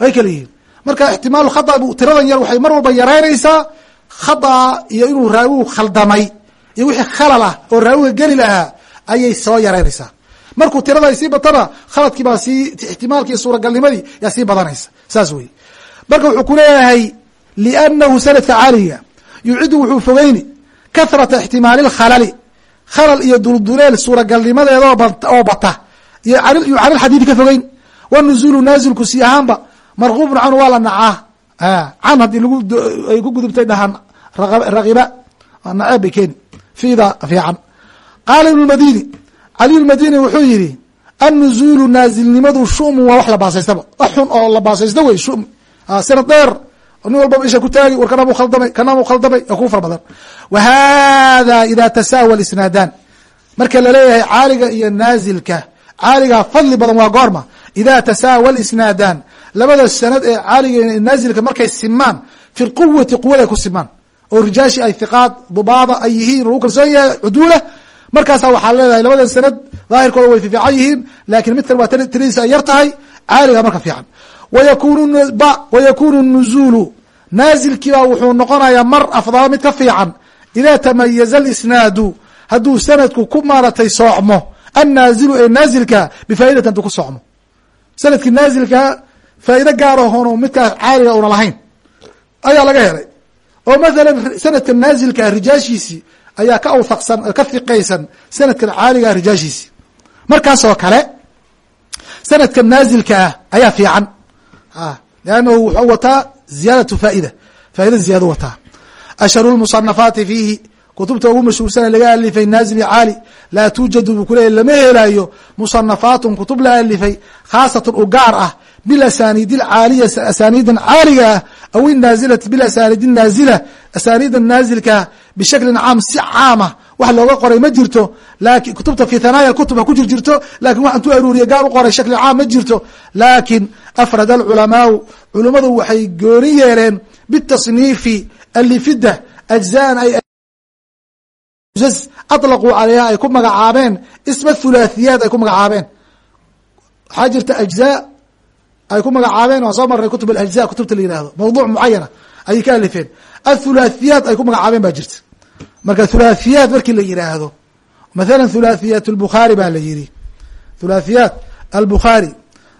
way kala yihiin. Marka ixtimaalu khada tiradan yar waxay mar walba yaraynaysaa khada iyo inuu raawigu khaldamay iyo wixii khalal ah oo raawiga geli lahaa ayay soo yaraynaysaa markuu tirada sii batana khaladkii baa sii ixtimaalki iyo suuragalnimadii yaa sii badanaysa. Saas wey marka wuxuu kuleeyahay liannahu sanadka caaliga yucidu wuxuu fogeyni kahrata ixtimaali lkhalali khalal iyo dulduleel suuragalnimadeeda oo bata. Iyo can ilxadiidi ka fogeyn. Wanuzuulu naazilku si ahaanba markuubun canhu waa la nacaa. Can haddii ay ku gudubtay dhahan rakiba naceeb bay keeni. Fiida fiican. Qaala ibnu madini cali madini wuxuu yihi annuzuulu naazilnimadu shumu waa wax la baasaystaba. Wax xun oo la baasaysta wey shum. Sanad dheer nin walbaba isha ku taagi war kanaa mu khaldamay kanaa mu khaldamay oo ku fara badan. Wa hada ida tasaawa isnaadaan. Marka la leeyahay caaliga iyo naazilka caaliga fadli badan waa goorma. Ida tasaawa isnaadaan. Labada sanad ee caaliga iyo naazilka markay simaan fi lquwati quwada ay ku simaan oo rijaashi ay hiqaad dubaada ay yihiin lagu kalsoon yahay cuduula markaasa waxaa leedahay labadan sanad daahirkooda way fiican yihiin laakiin midkan waa tiradiisa ay yar tahay caaliga marka fiican. Wayakunu nuzuulu naazilkiibaa wuxuu noqonayaa mar afdala mid ka fiican. Ida tamayaza isnaadu hadduu sanadku ku maaratay soocmo annaazilu ee naazilka bifaaidati haduu ku socmo sannadkii naazilka faa'ido gaarahoon midkaas caaliga una lahayn ayaa laga helay. Oo mathalan sanadka naazilka rijaashiisii ayaa ka awthaqsan ka hiqaysan sanadkan caaliga rijaashiisii markaasoo kale sanadka naazilka ah ayaa fiican. Lannahu wuxuu wataa ziyaadatu faa'ida. Faa'ida ziyaado wataa. Ashharu lmusanafaati fiihi kutubta ugu mashhuursana laga alifay naazili caali laa tuujadu buu kuleeyay lama helayo musanafaatun kutub la alifay khaasatan u gaar ah bilasaniidi alcaaliya asaniidan caaliga ah aw inaazilati bilasaniidi naazila asaniida naazilka bishaklin caam si caama wax looga qoray ma jirto laakiin kutubta fi thanaaya kutub ha ku jir jirto laakiin wax intuu aruuriye gaar u qoray shakli caam ma jirto laakiin afrad alculamaau culummadu waxay gooni yeeleen bitasniifi alifida ajzaan ay aطlaquu caleyha ay ku magacaabeen isma thulaathiyaat ay ku magacaabeen waxaa jirta ajzaa ay ku magacaabeen waan soo marnay kutub alajza kutubta la yihahdo mawduuc mucayana ayay ka alifeen. Athulaathiyaat ay ku magacaabeen baa jirta. Marka thulaathiyaat markii la yihaahdo mathala thulaathiyaat اlbukhaari baa la yihi thulaathiyaat albukhaari.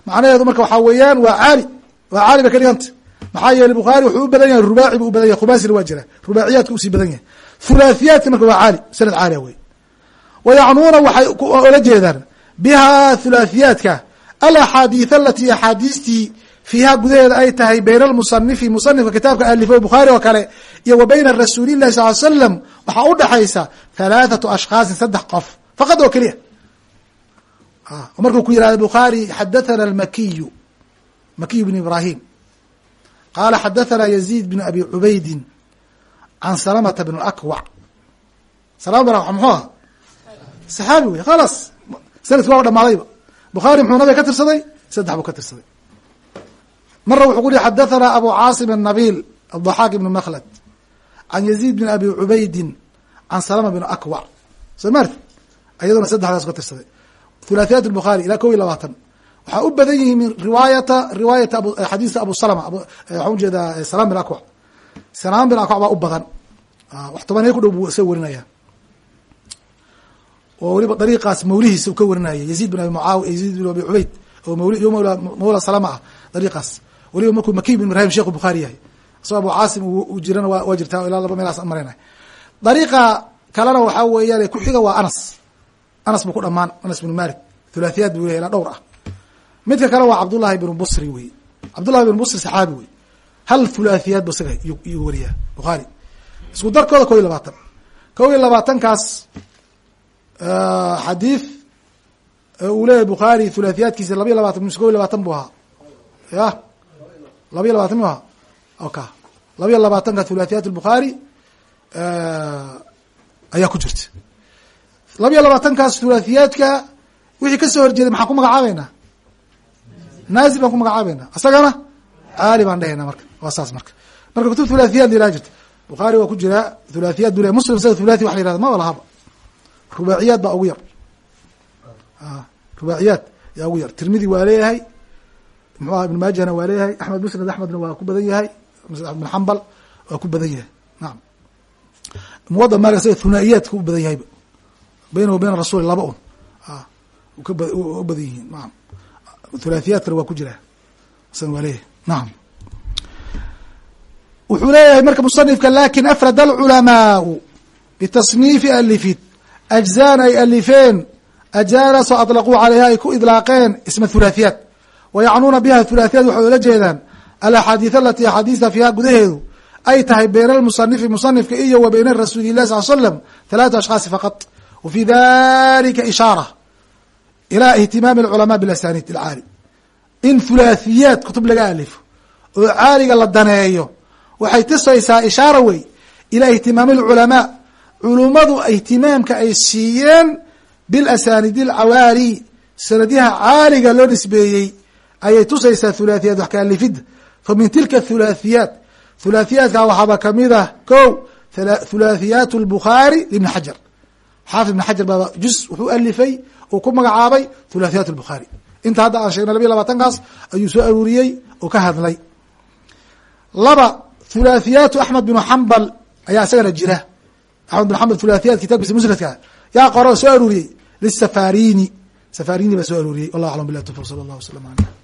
Macnaheedu marka waxaa weeyaan waa caali waa caali bay ka dhiganta. Maxaa yeeley bukhaari wuxuu u badan yahay rubaaci buu u badan yahay khumaasina waa jira. Rubaaciyaadka u sii badan yahay. Thulaathiyaadka marka waa caali sanad caaliya wey wayacnuuna waxay ola jeedaan biha thulaathiyaadka alaxaadiid alati axaadiistii fiiha gudaheeda ay tahay bayna almusanifi musanifka kitaabka alifo bukhaari oo kale iyo wa bayna rasuuli llahi sal slam waxaa u dhexaysa halaathatu ashkhaasin saddex qof. Faqad oo keliya. Markuu ku yihahdo bukhaari xadathana almakiyu makiyu bn ibrahim. Qaala xadathana yaziid bn abi cubaydin can salamata bn akwac salama bn muxuu aha saxaabi wey khalaas sanadki waa dhamaadayba bukhaari muxuu nabiga ka tirsaday saddex buu ka tirsaday mara wuxuu ku yihi xadathana abu caasim الnabil الضaxaak ibn makhlad can yaziid bn abi cubaydin can salama bn akwac soo maarti ayaduna saddexdaas ka tirsaday thulathiyat الbukhaari ilaa kow iyo labaatan waxaa u badan yihiin min riwaayata riwaayata xadiiska abu salama waxaan ujeedaa salam bin akwac salam bin akwac baa u badan wax tobaniya ku dhow buu isaga warinaya oo weliba dariiqaas mawlihiisa uu ka warinaya yaziid bin abi mucaawi yaziid bin abi cubayd oo mawla salama ah dariiqaas. Weliba markuu makiy bin ibrahim sheekhu bukhaari yahay. Isagoo abu caasim uu jirana waa jirtaa ilaa laba meelaas marayna dariiqa kalena waxaa weeyaan ku xiga waa anas. Anas buu ku dhamaan anas bin malik thulaathiyaad buu ilaa dhowr ah. Midka kale waa cabdullahi bin busri wey cabdullahi bin busri saxaabi wey hal thulaathiyaad bu isaga iyu wariyaa bukhaari. Isku darkooda kob iyo labaatan. Kob iyo labaatankaas xadiid uu leeyahy bukhaari thulaathiyaadkiisa laba iyo labatan mise kob iyo labaatan bu ahaa ya laba iyo labaatan mu ahaa oka laba iyo labaatanka thulaathiyaat lbukhaari ayaa ku jirta laba iyo labaatankaas thulaathiyaadka wixii ka soo horjeeday maxaan ku magacaabeynaa naazil baan ku magacaabeynaa isagana caali baan dhehayna marka waa saas marka marka kutub thulaathiyaad la jirta bukhaari waa ku jiraa thulaathiyaad bu le muslim isaga thulathi wax la yirahda maba lahaba rubaaciyaad baa ugu yar. Rubaaciyaad yaa ugu yar. Tirmidi waa leeyahay muxuu aha ibn maajahna waa leeyahay axmed musnad axmedna waa ku badan yahay bin xambal waa ku badan yahay. Nacam muwada malik isaga thunaa'iyaadka u badan yahayba baynahu bayna rasuli laba un. U badan yihiin. Naam. Thulaathiyaadkana waa ku jiraa isagana waa leeyahay. Nacam wuxuu leeyahay marka musanifka laakiin afrad alculamaau bitasniifi alifid ajzaan ay alifeen ajaanasoo aطlaquu calayha ay ku idlaaqeen isma thulaathiyaat wayacnuuna biha thulaathiyaat waxay ola jeedaan alaxaadiid alati axaadiista fiiha gudaheedu ay tahay bayna almusanifi musanifka iyo wa bayna rasuuli lah sal slam talaatu ashkhaasi faqad wa fi dalika ishaara ila ihtimaami alculamaa bilasaniid alcaali in thulaathiyaat kutub laga alifo oo caaliga la daneeyo waxay tusaysaa ishaara wey ilaa ihtimaami alculamaa culummadu ihtimaamka ay siiyeen bilasaniidi alcawaali sanadyaha caaliga loo nisbeeyey ayay tusaysaa thulaathiyaat wax ka alifidda fa min tilka thulaathiyaat thulaathiyaadka waxaaba ka mid ah ko thulaathiyaat lbukhaari ibni xajar xaafid ibn xajar baa juz wuxuu alifay uu ku magacaabay thulaathiyaat lbukhaari inta hadda aan sheegnay labiya labaatankaas ayuu soo aruuriyey oo ka hadlay. Laba thulaathiyaatu axmed binu xambal ayaa isagana jira axmed bin xambal thulaathiyaat kitabkiisa musnadka yaa qora soo aruuriyey lisafarini safarini baa soo aruuriyey wallah aclam bilah tufur sala allah wasalam aleyh